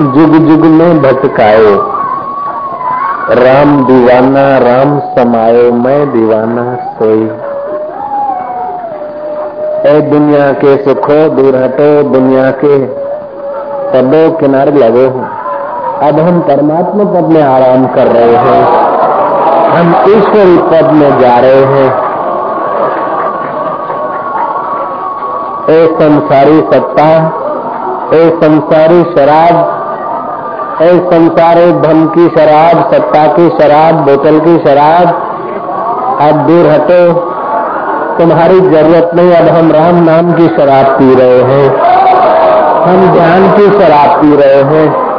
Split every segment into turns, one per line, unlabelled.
जुग जुग में भटकाए राम दीवाना, राम समाये मैं दीवाना सोई। ए दुनिया के सुखो दूर हटो, दुनिया के पदों किनारे लगो अब हम परमात्मा पद में आराम कर रहे हैं। हम ईश्वरी पद में जा रहे हैं। ए संसारी सत्ता ए संसारी शराब संसारी धन की शराब, सत्ता की शराब, बोतल की शराब। अब दूर हटो। तुम्हारी ज़रूरत नहीं, अब हम राम नाम की शराब पी रहे हैं। हम ध्यान की शराब पी रहे हैं।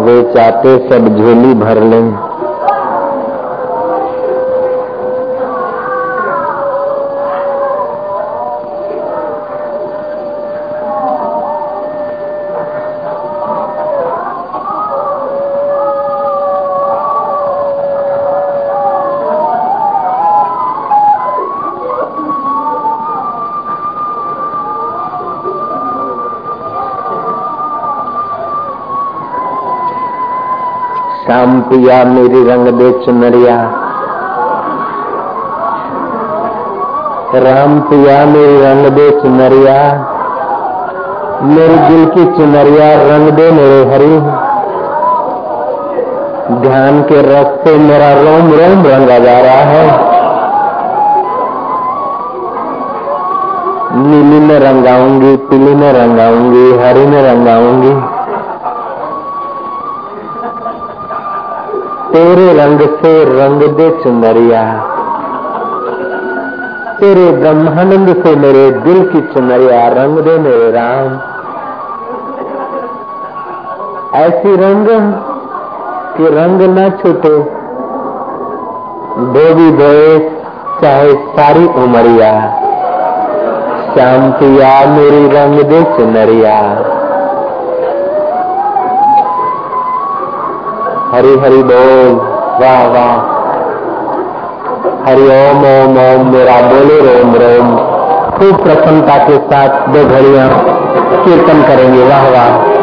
वे चाहते सब झोली भर लें। पिया मेरी रंग दे चुनरिया। राम पिया, मेरी रंग दे चुनरिया। मेरे दिल की चुनरिया रंग दे मेरे हरि। ध्यान के रस से मेरा रोम रोम रंगा जा रहा है। नीली में रंगाऊँगी पीली में रंगाऊँगी हरी में रंगाऊँगी तेरे रंग से रंग दे चुनरिया तेरे ब्रह्मानंद से मेरे दिल की चुनरिया रंग दे मेरे राम। ऐसी रंग कि रंग न छूटे, धोबी धोए चाहे सारी उमरिया। शांतिया मेरी रंग दे चुनरिया हरि हरि बोल। वाह वाह। हरि ओम ओम ओम, मेरा बोले रोम रोम। खूब प्रसन्नता के साथ दो घड़िया कीर्तन करेंगे। वाह वाह।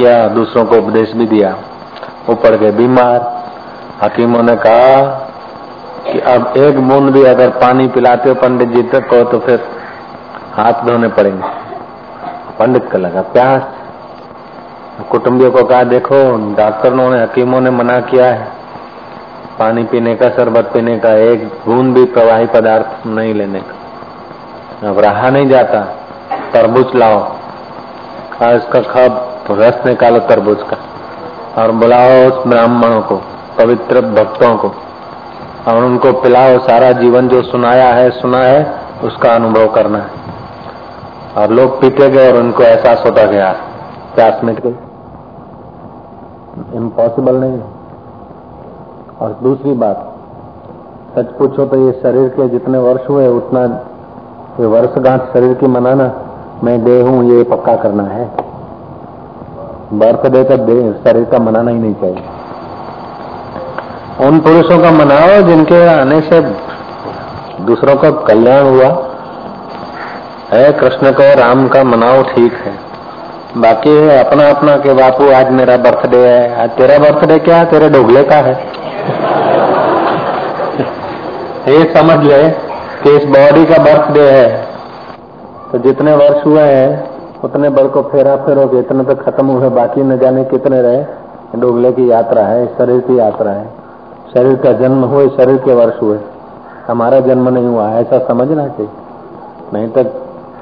किया, दूसरों को उपदेश भी दिया। वो पड़ गए बीमार। हकीमों ने कहा कि अब एक बूंद भी अगर पानी पिलाते हो पंडित जी तक को तो फिर हाथ धोने पड़ेंगे। पंडित का लगा प्यास। कुटुंबियों को कहा, देखो, डॉक्टरों ने, हकीमों ने मना किया है। पानी पीने का, शरबत पीने का, एक बूंद भी प्रवाही पदार्थ नहीं लेने का। अब रहा नहीं जाता। तरबूज लाओ। इसका खब रस निकालो तरबूज का और बुलाओ उस ब्राह्मणों को, पवित्र भक्तों को। और उनको पिलाओ, सारा जीवन जो सुनाया है, सुना है, उसका अनुभव करना है। और लोग पीते गए और उनको एहसास होता गया, प्यास मिट गई। इम्पॉसिबल नहीं है। और दूसरी बात, सच पूछो तो ये शरीर के जितने वर्ष हुए, उतना ये वर्षगांठ शरीर की मनाना, मैं देह हूँ, ये पक्का करना है। बर्थडे का दे, शरीर का मनाना ही नहीं चाहिए। उन पुरुषों का मनाओ जिनके आने से दूसरों का कल्याण हुआ। है कृष्ण को राम का मनाओ ठीक है। बाकी अपना अपना के बापू, आज मेरा बर्थडे है, आज तेरा बर्थडे क्या है? तेरे ढोगले का है। ये समझ ले कि इस बॉडी का बर्थडे है। तो जितने वर्ष हुए हैं उतने बल को फेरा फेरोगे, इतने तो खत्म हुए, बाकी न जाने कितने रहे। डोगले की यात्रा है शरीर की यात्रा है। शरीर का जन्म हुए, शरीर के वर्ष हुए। हमारा जन्म नहीं हुआ, ऐसा समझना चाहिए। नहीं तो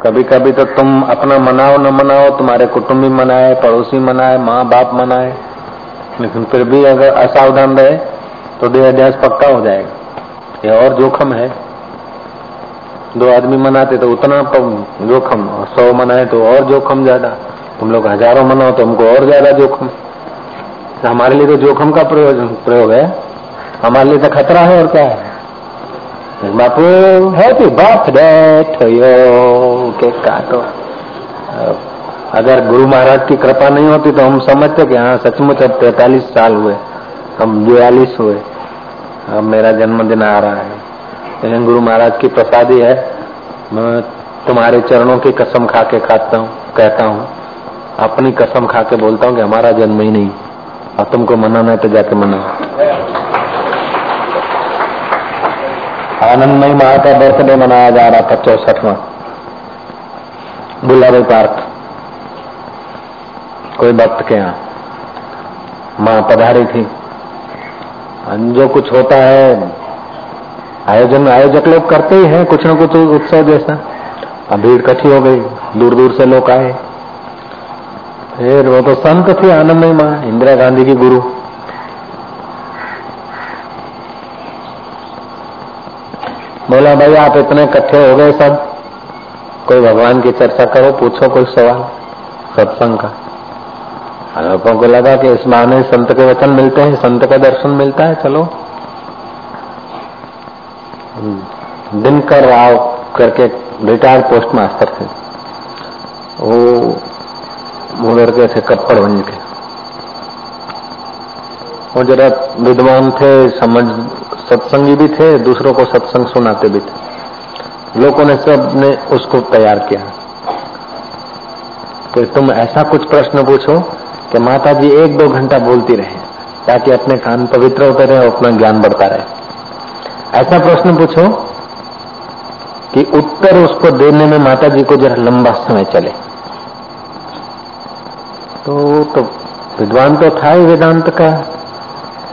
कभी कभी तो तुम अपना मनाओ, न मनाओ, तुम्हारे कुटुंबी मनाए, पड़ोसी मनाए माँ बाप मनाए। लेकिन फिर भी अगर असावधान रहे तो देहाध्यास पक्का हो जाएगा। ये और जोखम है। दो आदमी मनाते तो उतना जोखम, सौ मनाए तो और जोखम ज़्यादा। तुम लोग हज़ारों मनाओ तो हमको और ज़्यादा जोखम। हमारे लिए तो जोखम का प्रयोग है। हमारे लिए तो खतरा है और क्या है? बापू हैप्पी बर्थडे के काटो। अगर गुरु महाराज की कृपा नहीं होती तो हम समझते कि हाँ सचमुच अब तैतालीस साल हुए। हम बयालीस हुए। अब मेरा जन्मदिन आ रहा है। लेकिन गुरु महाराज की प्रसादी है। मैं तुम्हारे चरणों की कसम खा के खाता हूँ, कहता हूँ। अपनी कसम खा के बोलता हूँ कि हमारा जन्म ही नहीं। और तुमको मनाना है तो जाके मनाओ आनंदमय माँ का बर्थडे मनाया जा रहा था चौसठवा। बुलावे पार्क कोई भक्त के यहाँ? माँ पधारी थी। जो कुछ होता है आयोजन आयोजक लोग करते ही हैं, कुछ न कुछ उत्सव जैसा। अब भीड़ इकट्ठी हो गई दूर दूर से लोग आए। फिर वो तो संत थी आनंदमय माँ इंदिरा गांधी की गुरु। बोला, भाई, आप इतने इकट्ठे हो गए सब। कोई भगवान की चर्चा करो, पूछो कोई सवाल, सत्संग का। लोगों को लगा कि इस बहाने संत के वचन मिलते हैं, संत का दर्शन मिलता है, चलो। दिनकर राव करके रिटायर्ड पोस्ट मास्टर थे। वो उधर के थे कप्पड़गंज के। वो जरा विद्वान थे, समझ, सत्संगी भी थे, दूसरों को सत्संग सुनाते भी थे। लोगों ने सबने उसको तैयार किया। कि तुम ऐसा कुछ प्रश्न पूछो कि माता जी एक दो घंटा बोलती रहे, ताकि अपने कान पवित्र होते रहे और अपना ज्ञान बढ़ता रहे। ऐसा प्रश्न पूछो कि उत्तर उसको देने में माता जी को जरा लंबा समय चले। तो तो विद्वान तो था ही वेदांत का।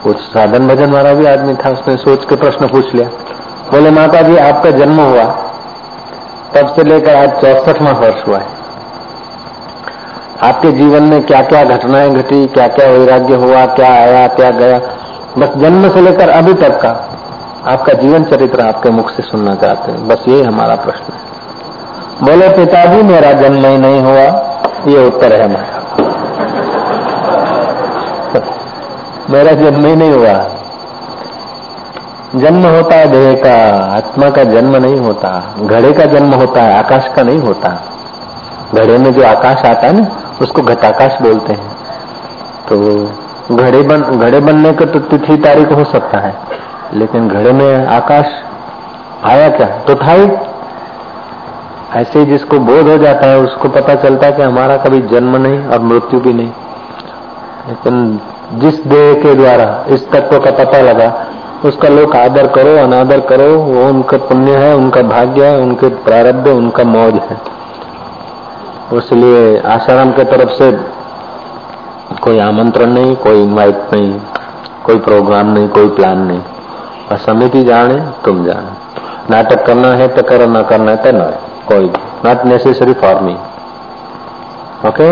कुछ साधन भजन वाला भी आदमी था, उसने सोच के प्रश्न पूछ लिया। बोले माता जी आपका जन्म हुआ। तब से लेकर आज चौसठवा वर्ष हुआ है। आपके जीवन में क्या क्या घटनाएँ घटी क्या क्या वैराग्य हुआ, क्या आया, क्या गया? बस जन्म से लेकर अभी तक का। आपका जीवन चरित्र आपके मुख से सुनना चाहते हैं। बस यही हमारा प्रश्न है। बोले, पिताजी, मेरा जन्म ही नहीं हुआ। ये उत्तर है हमारा मेरा जन्म ही नहीं हुआ। जन्म होता है देह का, आत्मा का जन्म नहीं होता। घड़े का जन्म होता है, आकाश का नहीं होता। घड़े में जो आकाश आता है ना, उसको घटाकाश बोलते हैं। तो घड़े बन, घड़े बनने का तो तिथि तारीख हो सकता है। लेकिन घड़े में आकाश आया क्या? तो था ही। ऐसे ही जिसको बोध हो जाता है, उसको पता चलता है कि हमारा कभी जन्म नहीं और मृत्यु भी नहीं। लेकिन जिस देह के द्वारा, इस तत्व का पता लगा, उसका लोग आदर करो, अनादर करो, वो उनका पुण्य है, उनका भाग्य है, उनके प्रारब्ध, उनका मौज है। इसलिए आश्रम के तरफ़ से कोई आमंत्रण नहीं, कोई इनवाइट नहीं, कोई प्रोग्राम नहीं, कोई प्लान नहीं। और समिति जाने, तुम जाने। नाटक करना है तो करो, ना करना है तो ना। कोई not necessary for me okay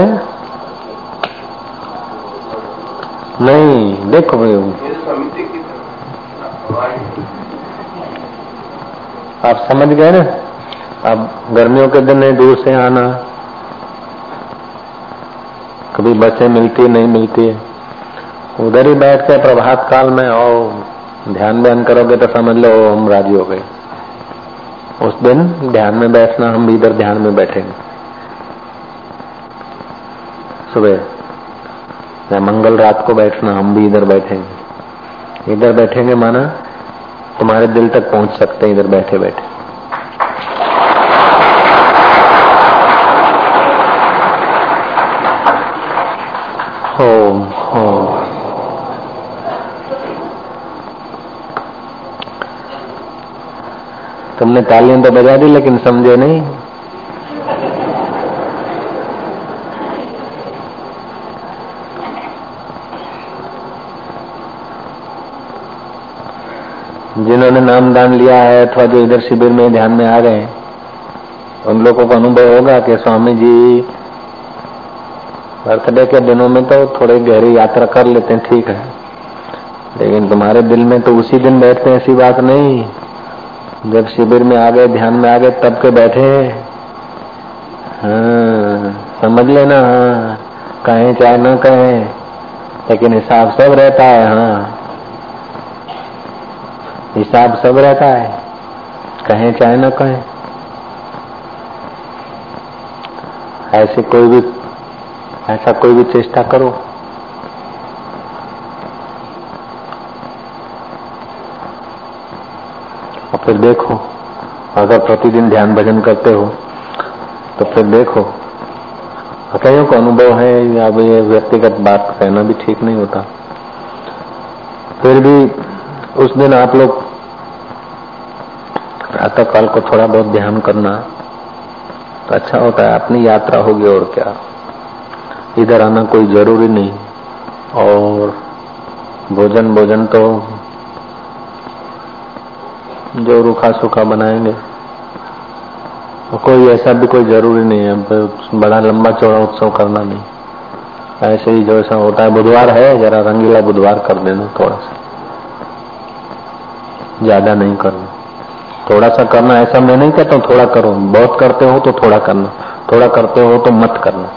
नहीं, देखो भाई। आप समझ गए ना? अब गर्मियों के दिन दूर से आना। कभी बसें मिलती, नहीं मिलती। है उधर ही बैठ के प्रभात काल में और ध्यान बयान करोगे तो समझ लो हम राज़ी हो गए। उस दिन ध्यान में बैठना, हम भी इधर ध्यान में बैठेंगे। सुबह, या मंगल रात को बैठना, हम भी इधर बैठेंगे। इधर बैठेंगे माना तुम्हारे दिल तक पहुँच सकते हैं, इधर बैठे बैठे तुमने तालियाँ तो बजा दी, लेकिन समझे नहीं। जिन्होंने नाम दान लिया है, अथवा जो इधर शिविर में ध्यान में आ गए उन लोगों को अनुभव होगा कि स्वामी जी, बर्थडे के दिनों में तो थोड़ी गहरी यात्रा कर लेते हैं, ठीक है। लेकिन तुम्हारे दिल में तो उसी दिन बैठते हैं, ऐसी बात नहीं। जब शिविर में आ गए, ध्यान में आ गए, तब के बैठे। हाँ समझ लेना हाँ कहें चाहे न कहें, लेकिन हिसाब सब रहता है हाँ। हिसाब सब रहता है, कहें चाहे न कहें। ऐसे कोई भी, ऐसा कोई भी चेष्टा करो फिर देखो, अगर प्रतिदिन ध्यान भजन करते हो तो फिर देखो। कईयों को अनुभव है, या ये व्यक्तिगत बात कहना भी ठीक नहीं होता। फिर भी उस दिन आप लोग प्रातः काल को थोड़ा बहुत ध्यान करना तो अच्छा होता है, अपनी यात्रा होगी और क्या। इधर आना कोई ज़रूरी नहीं, और भोजन भोजन तो जो रूखा सूखा बनाएँगे। कोई ऐसा भी कोई ज़रूरी नहीं है बड़ा लंबा चौड़ा उत्सव करना नहीं। ऐसे ही जो ऐसा होता है, बुधवार है, जरा रंगीला बुधवार कर देना थोड़ा सा। ज़्यादा नहीं करना। थोड़ा सा करना, ऐसा मैं नहीं कहता हूँ थोड़ा करो। बहुत करते हो तो थोड़ा करना। थोड़ा करते हो तो मत करना।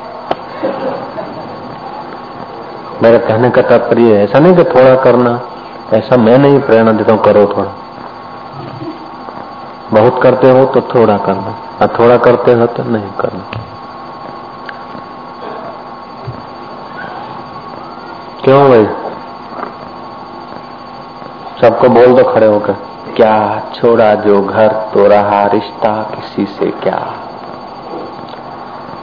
मेरा कहने का तात्पर्य ऐसा नहीं कि थोड़ा करना। ऐसा मैं नहीं प्रेरणा देता हूँ, करो थोड़ा। बहुत करते हो तो थोड़ा करना। और थोड़ा करते हो तो नहीं करना। क्यों भाई? सबको बोल दो खड़े होकर। क्या छोड़ा जो घर तो रहा रिश्ता, किसी से क्या?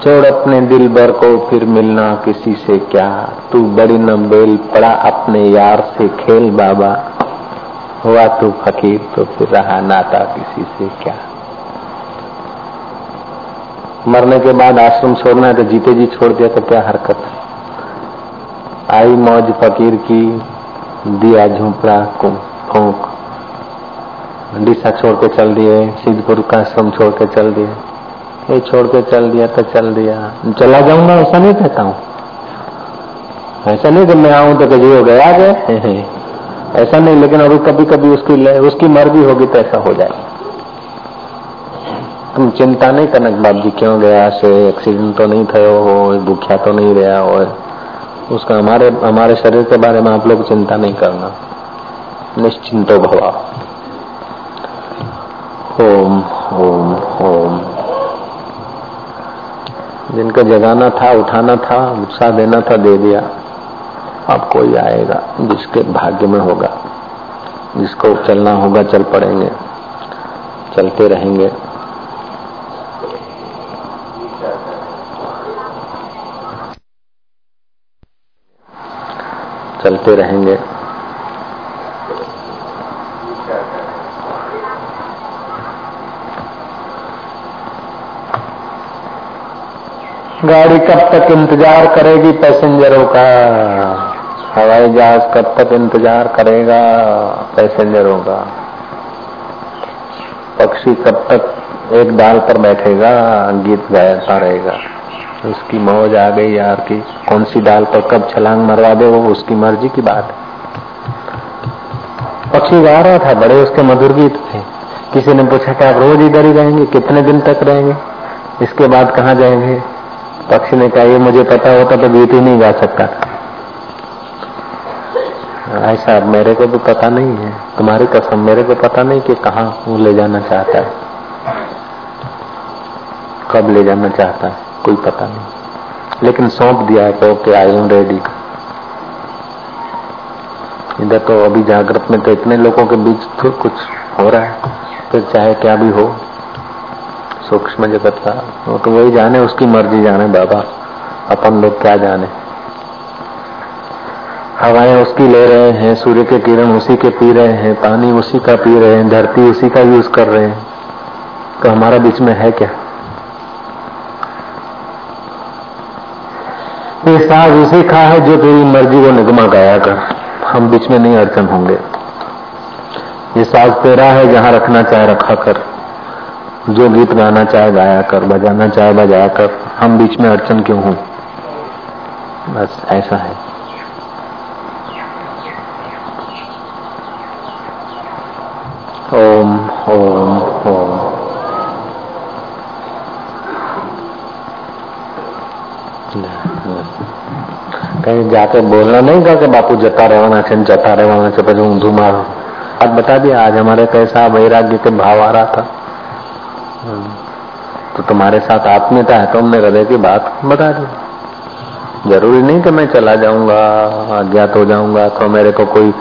छोड़ अपने दिल भर को फिर मिलना किसी से क्या? तू बड़ी न बेल पड़ा अपने यार से खेल बाबा। हुआ तू फकीर तो फिर रहा नाता किसी से क्या? मरने के बाद आश्रम छोड़ना है तो जीते जी छोड़ दिया तो क्या हरकत आई मौज फकीर की, दिया झोंपड़ा फूक। डीसा छोड़ के चल दिए, सिद्धपुर का आश्रम छोड़ के चल दिए। ये छोड़ के चल दिया तो चल दिया। चला जाऊँगा, ऐसा नहीं कहता हूँ। ऐसा नहीं कि मैं आऊँ तो कभी हो गया गए ऐसा नहीं, लेकिन अभी कभी कभी उसकी उसकी मर्ज़ी होगी तो ऐसा हो जाए तुम चिंता नहीं करना बाप जी क्यों गया से एक्सीडेंट तो नहीं थयो हो भूख्या तो नहीं रहा हो उसका हमारे हमारे शरीर के बारे में आप लोग चिंता नहीं करना। निश्चिंतो भवा। ओम ओम ओम। जिनको जगाना था, उठाना था, उत्साह देना था, दे दिया। अब कोई आएगा, जिसके भाग्य में होगा। जिसको चलना होगा, चल पड़ेंगे, चलते रहेंगे। चलते रहेंगे। गाड़ी कब तक इंतज़ार करेगी पैसेंजरों का? हवाई जहाज़ कब तक इंतज़ार करेगा, पैसेंजरों का पक्षी कब तक एक डाल पर बैठेगा, गीत गाता रहेगा। उसकी मौज आ गई यार की, कौन सी डाल पर कब छलांग मरवा दे वो, उसकी मर्ज़ी की बात। है पक्षी गा रहा था, बड़े उसके मधुर गीत थे। किसी ने पूछा कि आप रोज इधर ही रहेंगे? कितने दिन तक रहेंगे? इसके बाद कहाँ जाएँगे? पक्षी ने कहा, ये मुझे पता होता तो गीत ही नहीं गा सकता। ऐसा मेरे को भी पता नहीं है। तुम्हारी कसम, मेरे को पता नहीं कि कहा वो ले जाना चाहता है। कब ले जाना चाहता है, कोई पता नहीं। लेकिन सौंप दिया है तो कि आई हूँ रेडी इधर तो अभी जागृत में तो इतने लोगों के बीच तो कुछ हो रहा है। तो चाहे क्या भी हो, सूक्ष्म जगत का। वो तो वही जाने, उसकी मर्ज़ी जाने, बाबा। अपन लोग क्या जाने? हवाएँ उसकी ले रहे हैं, सूर्य के किरण उसी के पी रहे हैं, पानी उसी का पी रहे हैं, धरती उसी का यूज़ कर रहे हैं। तो हमारा बीच में है क्या? ये साज उसी का है जो तेरी मर्ज़ी को निगमा गाया कर। हम बीच में नहीं अड़चन होंगे। ये साज तेरा है, जहाँ रखना चाहे रखा कर। जो गीत गाना चाहे गाया कर, बजाना चाहे बजाया कर। हम बीच में अड़चन क्यों हूँ? बस ऐसा है। ओम ओम ओम कहीं जाके बोलना नहीं था बापू जता रहना चाहिए जता रहना चाहिए पहले ऊंधू मारो। आज बता दिया, आज हमारे कैसा वैराग्य के भाव आ रहा था। तो तुम्हारे साथ आत्मीयता है तो हमने हृदय की बात बता दी। ज़रूरी नहीं कि मैं चला जाऊँगा, अज्ञात हो जाऊँगा तो मेरे को कोई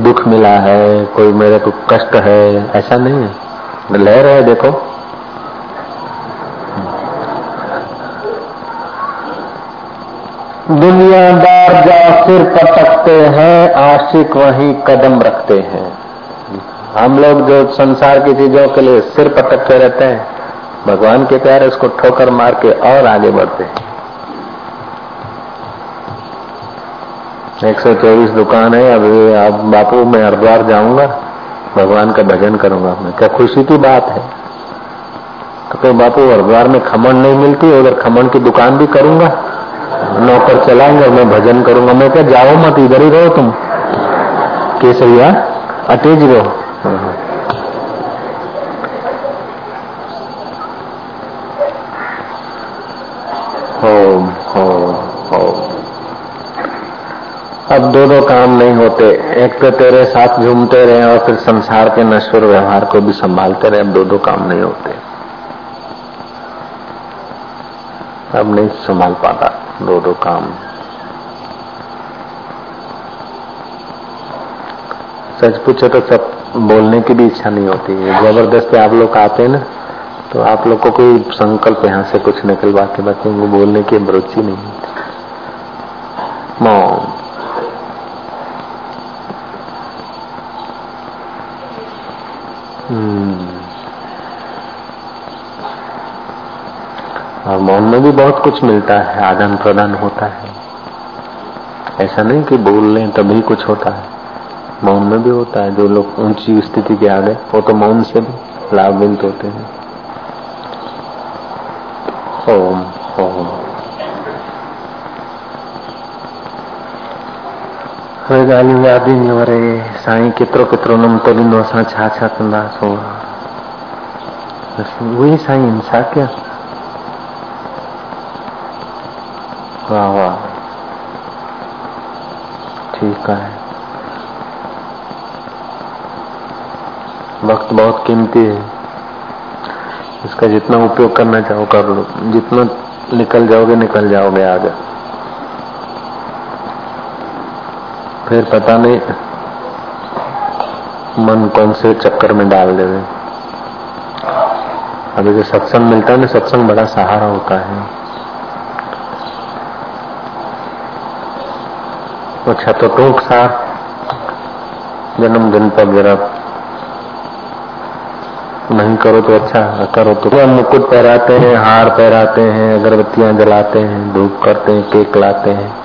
दुख मिला है, कोई मेरे को कष्ट है, ऐसा नहीं है। लह रहे देखो। दुनियादार जहाँ सिर पटकते हैं, आशिक वहीं कदम रखते हैं। हम लोग जो संसार की चीज़ों के लिए सिर पटकते रहते हैं, भगवान के प्यारे उसको ठोकर मार के और आगे बढ़ते हैं। एक सौ चौबीस दुकान है, अब बापू, मैं हरिद्वार जाऊँगा, भगवान का भजन करूँगा मैं क्या खुशी की बात है? तो कोई बापू, हरिद्वार में खमण नहीं मिलती, उधर खमण की दुकान भी करूँगा, नौकर चलाएँगे मैं भजन करूँगा। मैं क्या जाओ मत, इधर ही रहो तुम। केसरिया, अटेज रहो। होम होम होम अब दो दो काम नहीं होते। एक तो तेरे साथ झूमते रहे और फिर संसार के नश्वर व्यवहार को भी संभालते रहे। अब दो दो काम नहीं होते। अब नहीं संभाल पाता दो दो काम। सच पूछो तो सब बोलने की भी इच्छा नहीं होती है। ज़बरदस्ती आप लोग आते हैं ना तो आप लोग को कोई संकल्प यहाँ से कुछ निकलवा के बाकी बोलने की रुचि नहीं होती। मौन। और मौन में भी बहुत कुछ मिलता है, आदान प्रदान होता है। ऐसा नहीं कि बोल लें तभी कुछ होता है। मौन में भी होता है, जो लोग ऊँची स्थिति के आ गए वो तो मौन से भी लाभविंत होते हैं। ओम ओम। હવે ॻाल्हियूं यादि ईंदियूं छा छा कया? वाह वाह। ठीक वक्त बहुत कीमती है। इसका जितना उपयोग करना चाहो कर लो। जितना निकल जाओगे निकल जाओगे आगे। फिर पता नहीं मन कौन से चक्कर में डाल देवे। अभी जो सत्संग मिलता है ना, सत्संग बड़ा सहारा होता है। अच्छा तो टूक सा जन्मदिन पर जरा नहीं करो तो अच्छा करो तो। हम मुकुट पहराते हैं, हार पहराते हैं, अगरबत्तियाँ जलाते हैं, धूप करते हैं, केक लाते हैं।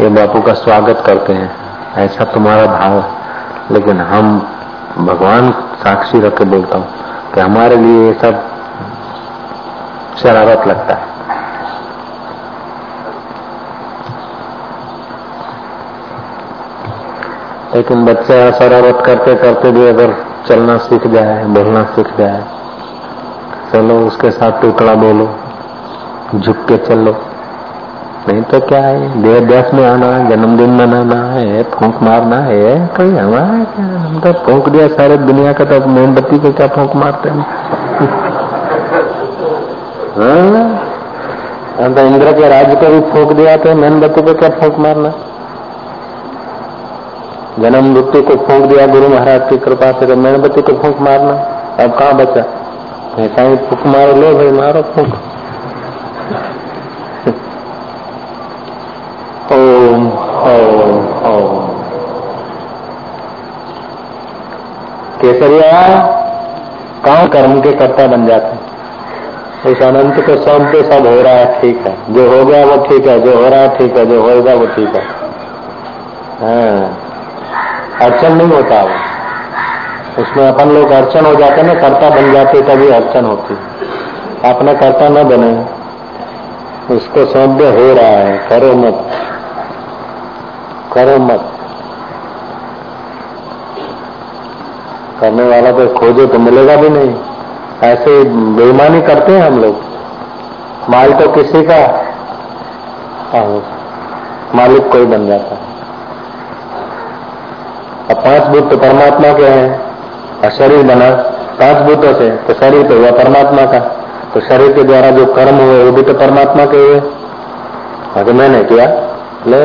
ये बापू का स्वागत करते हैं। ऐसा तुम्हारा भाव लेकिन हम भगवान साक्षी रख के बोलता हूँ कि हमारे लिए ये सब शरारत लगता है। लेकिन बच्चा शरारत करते करते भी अगर चलना सीख जाए, बोलना सीख जाए, चलो उसके साथ टुकड़ा बोलो, झुक के चलो। नहीं तो क्या है? देह देश में आना, जन्मदिन मनाना है, फूंक मारना है, कोई हमारा क्या? हम तो फूंक दिया सारे दुनिया का तो मोमबत्ती को क्या फूंक मारते हैं? हाँ? हम तो इंद्र के राज्य को भी फूंक दिया तो मोमबत्ती को क्या फूंक मारना? जन्म मृत्यु को फूंक दिया गुरु महाराज की कृपा से तो मोमबत्ती को फूंक मारना। अब कहाँ बचा? ऐसा ही फूक मारो, लो भाई, मारो फूक ओम ओम ओम केसरिया काम कर्म के कर्ता बन जाते इस अनंत को सब के सब हो रहा है, ठीक है। जो हो गया वो ठीक है, जो हो रहा है ठीक है, जो होगा वो ठीक है। हाँ। अड़चन नहीं होता वो। उसमें अपन लोग अड़चन हो जाते ना, कर्ता बन जाते तभी अड़चन होती अपना कर्ता न बने। उसको सौंप, हो रहा है। करो मत। करो मत। करने वाला तो खोजो तो मिलेगा भी नहीं। ऐसे बेईमानी करते हैं हम लोग। माल तो किसी का मालिक कोई बन जाता। है पाँच भूत तो परमात्मा के हैं, और शरीर बना पाँच भूतों से तो शरीर तो हुआ परमात्मा का। तो शरीर के द्वारा जो कर्म हुए, वो भी तो परमात्मा के हुए। अगर मैंने किया, लो।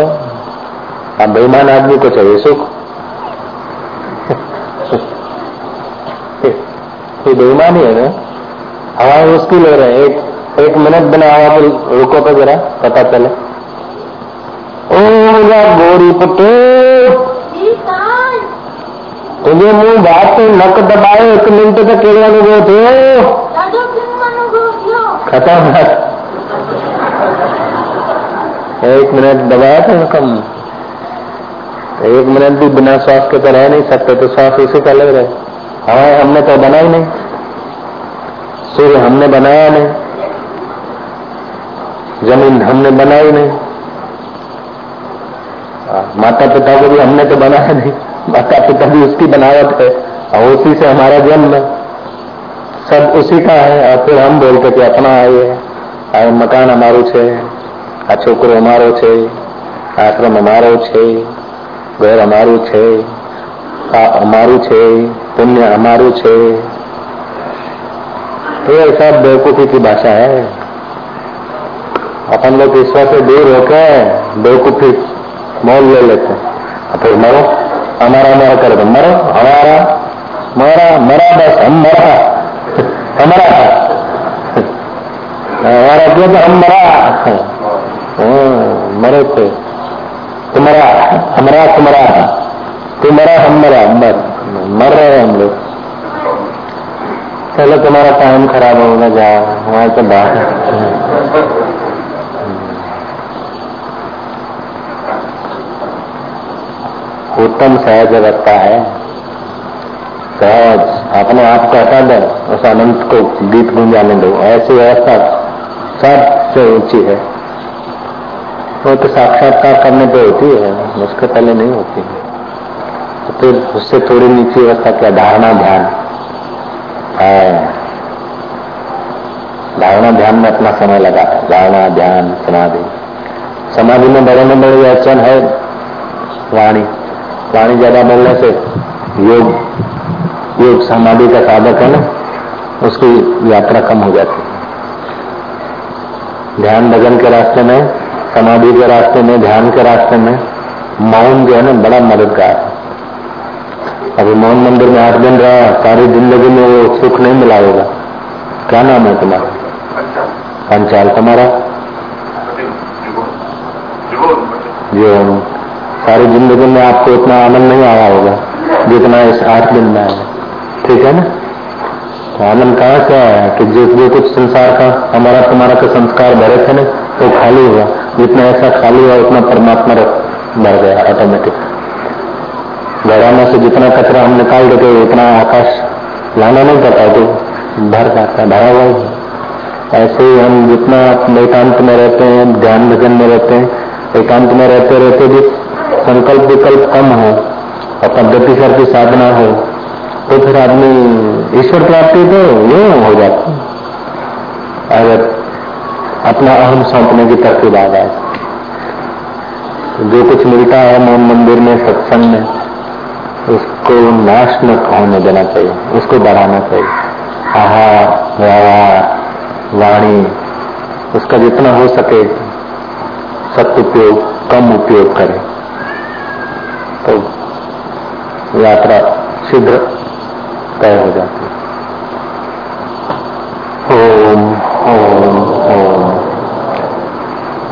अब बेईमान आदमी को चाहिए सुख ये बेईमानी है ना? हवा उसकी ले रहे एक एक मिनट बिना हवा को रुको तो जरा, पता चले। ओ, मेरा गोरी पुटे तुझे मुँह बात नक दबाए, एक मिनट तक केड़ा गए थे। खत्म। एक मिनट दबाया था कम एक मिनट भी बिना श्वास के तो रह नहीं सकते तो श्वास उसी का लग रहे हवाएँ हमने तो बना ही नहीं। सूर्य हमने बनाया नहीं। ज़मीन हमने बनाई नहीं। माता पिता को भी हमने तो बनाया नहीं। माता पिता भी उसकी बनावट है और उसी से हमारा जन्म सब उसी का है और फिर हम बोलते कि अपना आए आए मकान અમારું छे, आ, छोकरो અમારો છે આશ્રમ छे છે हमारू અમારું છે પાપ અમારું છે પુણ્ય અમારું तो सब बेवकूफ़ी की भाषा है। अपन लोग ईश्वर से दूर होकर बेवकूफ़ी मोल ले लेते हैं। फिर मरो, हमारा हमारा कर दो। मरो, हमारा मरा मरा बस, हम मरा। हमारा हमारा क्यों तो हम मरा। मरे थे। तुम्हारा, हमारा तुम्हारा तुम्हारा हम मरा। मर मर रहे हैं हम लोग। चलो तुम्हारा टाइम खराब होगा जाओ हमारे तो बात उत्तम सहज रखता है। सहज, अपने आप को हटा दो उस अनंत को गीत गुंजाने दो। ऐसी व्यवस्था सबसे ऊँची है। वो तो साक्षात्कार करने पे होती है, उसके पहले नहीं होती है। तो फिर उससे थोड़ी नीची अवस्था क्या? धारणा, ध्यान। धारणा ध्यान में अपना समय लगा। है धारणा ध्यान, समाधि। समाधि में बड़े में बड़ी अड़चन है। वाणी। वाणी ज़्यादा बोलने से योग योग समाधि का साधक है ना, उसकी यात्रा कम हो जाती है। ध्यान भजन के रास्ते में, समाधि के रास्ते में, ध्यान के रास्ते में, मौन जो है ना, बड़ा मददगार। है अभी मोहन मंदिर में आठ दिन रहा, सारी ज़िंदगी में वो सुख नहीं मिला होगा। क्या नाम है तुम्हारा? पंचाल तुम्हारा? जीवन। सारी ज़िंदगी में आपको इतना आनंद नहीं आया होगा, जितना इस आठ दिन में आया। ठीक है ना? तो आनंद कहा से आया? कि जो जो कुछ संसार का, हमारा तुम्हारा का संस्कार भरे थे ना, वो तो खाली हुआ। जितना ऐसा खाली हुआ, उतना परमात्मा भर गया ऑटोमेटिक में से जितना कचरा हम निकाल देते, उतना आकाश लाना नहीं पड़ता तो भर जाता है भरा हुआ ही ऐसे ही हम जितना एकांत में रहते हैं, ध्यान भजन में रहते हैं एकांत में रहते रहते भी संकल्प विकल्प कम हो, और पद्धति सर की साधना हो तो फिर आदमी ईश्वर प्राप्ति तो ये हो जाती अगर अपना अहम सौंपने की तरकीब आ जाए जो कुछ मिलता है मोहन मंदिर में, सत्संग में उसको नाश न होने देना चाहिए, उसको बढ़ाना चाहिए। आहार व्यवहार वाणी, उसका जितना हो सके सदुपयोग कम उपयोग करें। तो यात्रा शीघ्र तय हो जाती है। ओम ओम।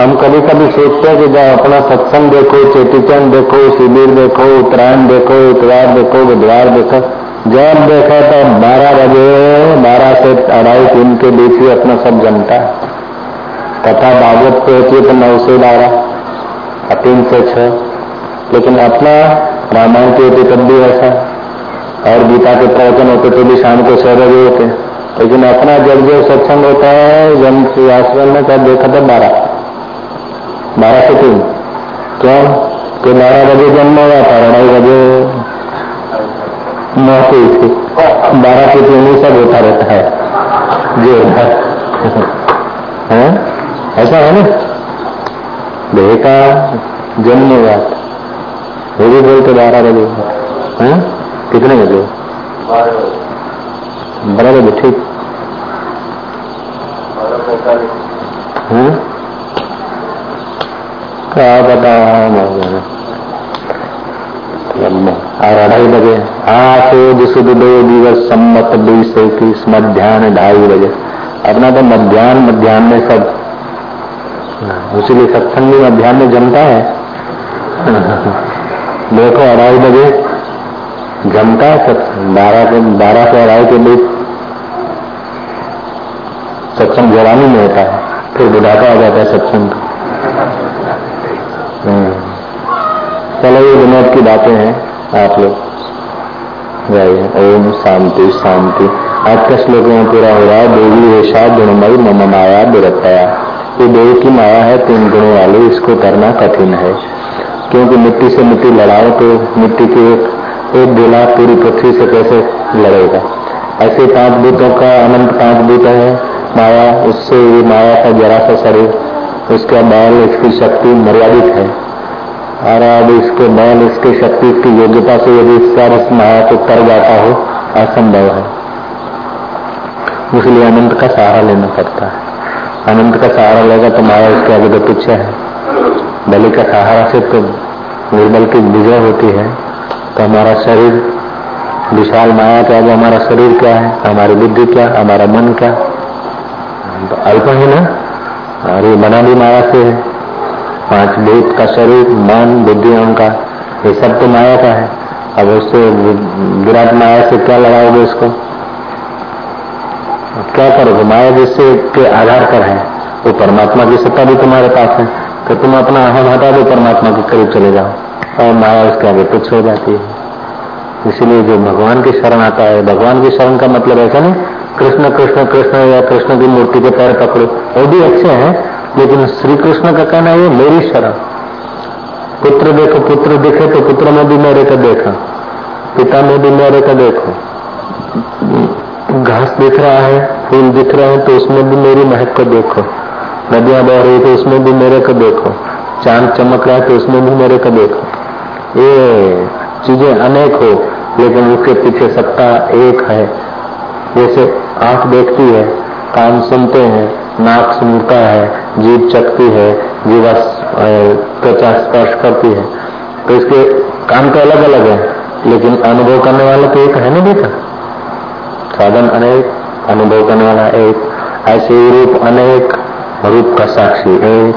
हम कभी कभी सोचते हैं कि जब अपना सत्संग देखो चेटीचंद देखो, शिविर देखो, उत्तरायण देखो, इतवार देखो, बुधवार देखो, जब देखो तो बारह बजे, बारह से अढ़ाई, तीन के बीच ही अपना सब जमता है। कथा भागवत पे होती है तो नौ से बारह, और तीन से छह। लेकिन अपना रामायण की होती तब भी ऐसा और गीता के प्रवचन होते तो भी शाम को छह बजे होते। लेकिन अपना जब जब सत्संग होता है जन्म आश्रम में, तब देखा था बारह। बारह से तीन। क्यों? कि बारह बजे जन्म हुआ था अढ़ाई बजे मौत हुई थी। बारह से तीन ही सब होता रहता है। जी, है। ऐसा है ना? देह का जन्म हुआ वो भी बोलते बारह बजे। है? कितने बजे? बारह बजे। ठीक। है? अढ़ाई बजे आठोद सुध दो दिवस सम्मत बीस इक्कीस मध्यान्ह ढाई बजे अपना तो मध्यान्ह मध्यान्ह में सब। इसीलिए सत्संग भी मध्यान्ह में जमता है। देखो, अढ़ाई बजे जमता है सत्संग बारह से बारह से अढ़ाई के बीच सत्संग जवानी में होता है। फिर बुढ़ापा आ जाता है सत्संग। चलो, ये विनोद की बातें हैं, आप लोग। जाइए। ओम शांति शांति। आज का श्लोक में पूरा हो रहा है, देवी ऐसा गुणमयी मम माया दुरतया ये देव की माया है, तीन गुणों वाली, इसको करना कठिन है। क्योंकि मिट्टी से मिट्टी लड़ाओ तो मिट्टी की एक एक गोला पूरी पृथ्वी से कैसे लड़ेगा? ऐसे पाँच भूतों का अनंत पाँच भूत है। माया, उससे ये माया का जरा सा शरीर। उसका बैल इसकी शक्ति मर्यादित है। और अब इसके बल, इसकी शक्ति, इसकी योग्यता से यदि इस माया को कर जाता हो, असंभव है। इसलिए अनंत का सहारा लेना पड़ता है। अनंत का सहारा लेगा तो माया उसके आगे तो पीछे है। बलि का सहारा से तो निर्बल की विजय होती है। तो हमारा शरीर, विशाल माया क्या है हमारा शरीर क्या है? हमारी बुद्धि क्या? हमारा मन क्या? तो अल्प ही ना? और ये बना भी माया से है। पाँच भूत का शरीर मन, बुद्धि, अहंकार, ये सब तो माया का है। अब उससे विराट माया से क्या लगाओगे इसको क्या करोगे? माया जिससे के आधार पर है, वो तो परमात्मा की सत्ता भी तुम्हारे पास है तो तुम अपना अहम हटा दो, परमात्मा के करीब चले जाओ, और माया उसके आगे तुच्छ हो जाती है। इसीलिए जो भगवान की शरण आता है, भगवान की शरण का मतलब ऐसा नहीं, कृष्ण कृष्ण कृष्ण, या कृष्ण की मूर्ति के पैर पकड़ो, वो भी अच्छे हैं लेकिन श्री कृष्ण का कहना है मेरी शरण। पुत्र देखो, पुत्र दिखे तो पुत्र में भी मेरे का देखा, पिता में भी मेरे का देखो। घास दिख रहा है, फूल दिख रहे हैं तो उसमें भी मेरी महक को देखो। नदियाँ बह रही तो उसमें भी मेरे को देखो। चाँद चमक रहा है तो उसमें भी मेरे को देखो। ये चीज़ें अनेक हो, लेकिन उसके पीछे सत्ता एक है। जैसे आँख देखती है, कान सुनते हैं नाक सुनता है जीव चकती है, जीवा त्वचा स्पर्श करती है। तो इसके काम तो अलग अलग है, लेकिन अनुभव करने वाला तो एक है ना बेटा? साधन अनेक, अनुभव करने वाला एक। ऐसे रूप अनेक, रूप का साक्षी एक।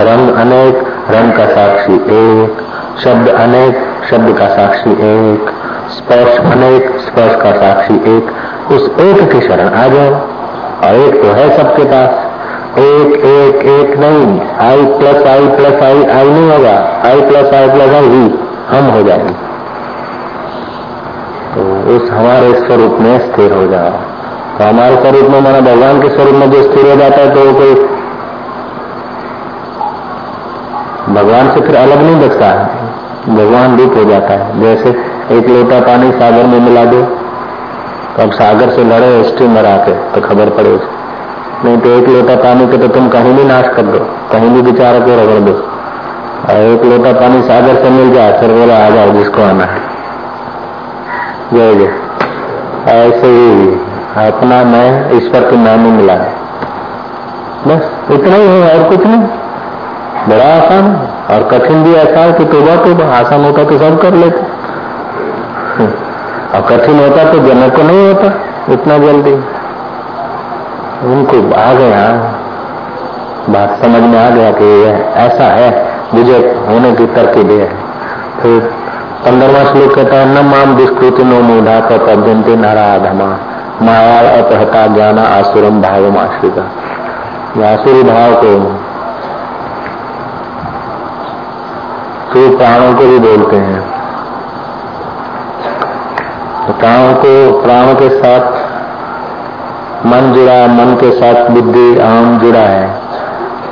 रंग अनेक, रंग का साक्षी एक। शब्द अनेक, शब्द का साक्षी एक। स्पर्श अनेक, स्पर्श का साक्षी एक। उस एक की शरण आ जाओ। और एक तो है सबके पास। एक एक एक नहीं। आई प्लस आई प्लस आई आई नहीं होगा। आई प्लस आई प्लस आई ही हम हो जाएँगे। तो उस हमारे स्वरूप में स्थिर हो जाओ। तो हमारे स्वरूप में माना भगवान के स्वरूप में जो स्थिर हो जाता है तो वो कोई भगवान से फिर अलग नहीं बचता। है भगवान रूप हो जाता है। जैसे एक लोटा पानी सागर में मिला दो। तो अब सागर से लड़े स्टीमर आके तो खबर पड़े नहीं तो एक लोटा पानी के तो तुम कहीं भी नाश कर दो, कहीं भी बेचारा को रगड़ दो। और एक लोटा पानी सागर से मिल जाए, फिर बोला, आ जाओ, जिसको आना है। जय जय। ऐसे ही अपना मैं, ईश्वर के मैं में मिला है। बस इतना ही है, और कुछ नहीं। बड़ा आसान है, और कठिन भी ऐसा है कि तोबा तो आसान होता तो सब कर लेते। और कठिन होता तो जनक को नहीं होता इतना जल्दी। उनको आ गया। बात समझ में आ गया कि ऐसा है मुझे होने की तरकीब है। फिर पंद्रवा श्लोक कहता है, न माम दुष्कृति नो मूढ़ा कद्यंते नाराधमा। माया अपहता ज्ञान आसुरम भाव आश्रिता। आसुरी भाव को तो प्राणों को भी बोलते हैं। प्राणों को प्राणों के साथ मन जुड़ा है मन के साथ बुद्धि अहम जुड़ा है।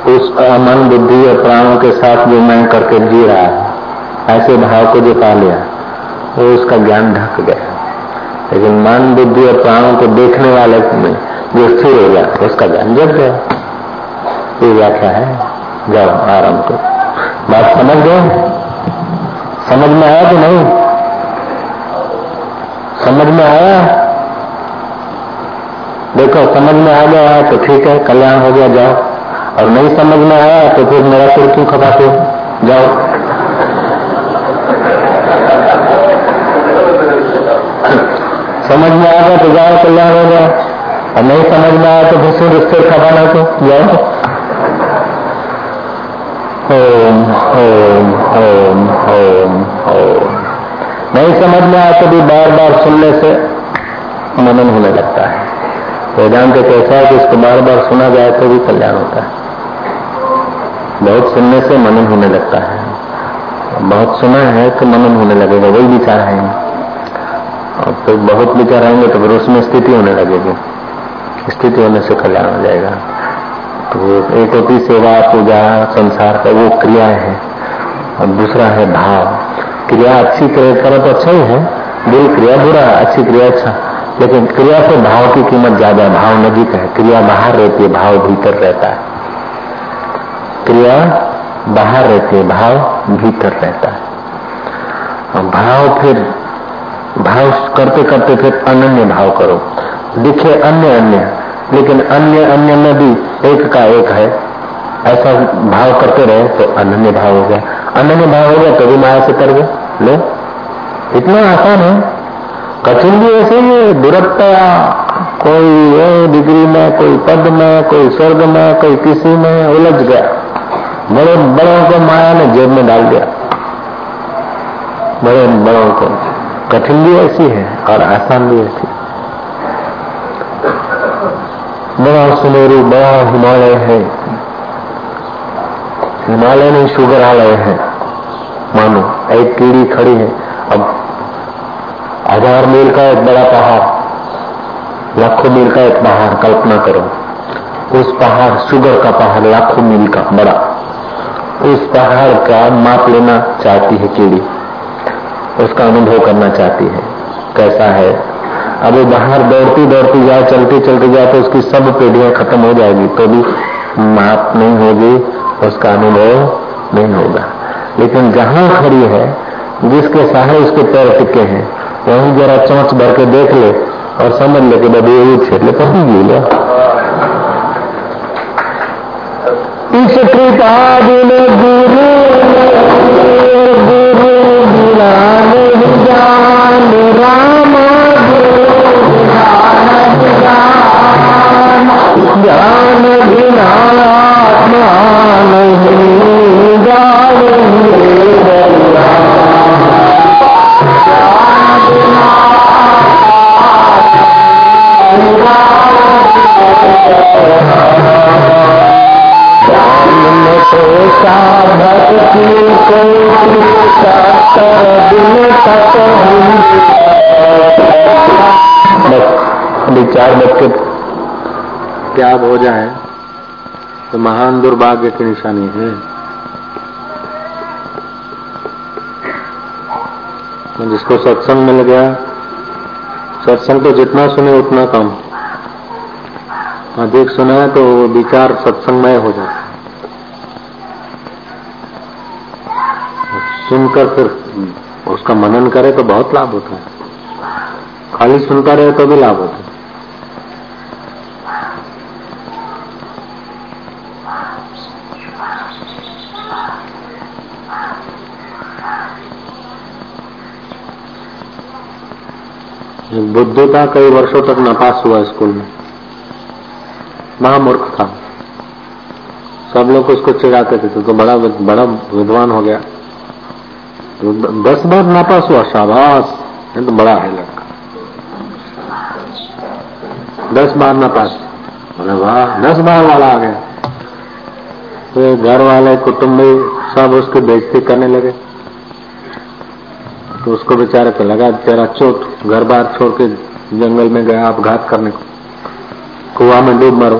उस मन, बुद्धि और प्राणों के साथ जो मैं करके जी रहा है, ऐसे भाव को जो पा लिया, वो उसका ज्ञान ढक गया। लेकिन मन, बुद्धि और प्राणों को देखने वाले में जो स्थिर हो गया, उसका ज्ञान जग गया। ये व्याख्या है। जाओ आराम को बात समझ गए? समझ में आया कि नहीं? समझ में आया? देखो, समझ में आ गया तो ठीक है, कल्याण हो गया, जाओ। और नहीं समझ में आया तो फिर मेरा सिर क्यों खपाते जाओ। समझ में आ गया तो जाओ, कल्याण हो गया। और नहीं समझ में आया तो फिर सूर्य स्थिर खबाना तो जाओ। ओम ओम ओम ओम ओम। नहीं समझ में आया तो भी बार बार सुनने से मनन होने लगता है। वेदांत एक ऐसा है कि इसको बार बार सुना जाए तो भी कल्याण होता है। बहुत सुनने से मनन होने लगता है। बहुत सुना है तो मनन होने लगेगा, वही विचार है। और फिर बहुत विचार आएँगे तो फिर उसमें स्थिति होने लगेगी। स्थिति होने से कल्याण हो जाएगा। तो एक होती सेवा, पूजा, संसार का वो क्रियाएँ हैं। और दूसरा है भाव। क्रिया अच्छी क्रिया करो तो अच्छा ही है। बुरी क्रिया बुरा, अच्छी क्रिया अच्छा। लेकिन क्रिया से भाव की कीमत ज़्यादा है, भाव नजीक है। क्रिया बाहर रहती है, भाव भीतर रहता है। क्रिया बाहर रहती है, भाव भीतर रहता है। भाव फिर, भाव करते करते फिर अनन्य भाव करो। दिखे अन्य अन्य, लेकिन अन्य अन्य में भी एक का एक है। ऐसा भाव करते रहे तो अनन्य भाव हो गया। अनन्य भाव हो गया तो भी माया से कर गए। लो, इतना आसान है। कठिन भी ऐसे ही है दुरत्ता कोई डिग्री में, कोई पद में, कोई स्वर्ग में, कोई किसी में, उलझ गया। बड़े बड़ों को माया ने जेब में डाल दिया। बड़े बड़ों को। कठिन भी ऐसी है और आसान भी ऐसी। बड़ा सुनेरू बड़ा हिमालय है। हिमालय में शुगर आलय है। मानो, एक कीड़ी खड़ी है। अब हज़ार मील का एक बड़ा पहाड़, लाखों मील का एक पहाड़, कल्पना करो। उस पहाड़, शुगर का पहाड़, लाखों मील का बड़ा। उस पहाड़ का माप लेना चाहती है कीड़ी। उसका अनुभव करना चाहती है। कैसा है? अब बाहर दौड़ती दौड़ती जाए, चलती चलती जाए तो उसकी सब पीढ़ियाँ खत्म हो जाएगी। तो भी माप नहीं होगी। उसका अनुभव नहीं होगा। लेकिन जहाँ खड़ी है, जिसके सहारे उसके पैर टिके हैं, वहीं जरा चौंच भर के देख ले और समझ ले कि बड़ी एवं छेड़ ले गुरु गुरु जान, राम ज्ञान बिना आत्मा को अभी चार बज के त्याग हो? जाए तो महान दुर्भाग्य की निशानी है। जिसको सत्संग मिल गया, सत्संग तो जितना सुने उतना कम। अधिक सुना है तो विचार सत्संगमय हो जाता सुनकर फिर उसका मनन करे तो बहुत लाभ होता है। खाली सुनता रहे तो भी लाभ होता है। बुद्ध था कई वर्षों तक नापास हुआ स्कूल में। महामूर्ख था। सब लोग उसको चिढ़ाते थे तो बड़ा बड़ा विद्वान हो गया। तो दस बार नापास हुआ, शाबाश। ये तो बड़ा है लड़का। दस बार नापास। अरे वाह, दस बार वाला आ गया। तो घर वाले, कुटुंबी सब उसकी बेइज्जती करने लगे। तो उसको बेचारे को लगा, तेरा चोट, घर बार छोड़ के जंगल में गया आप घात करने को। कुआ में डूब मरो।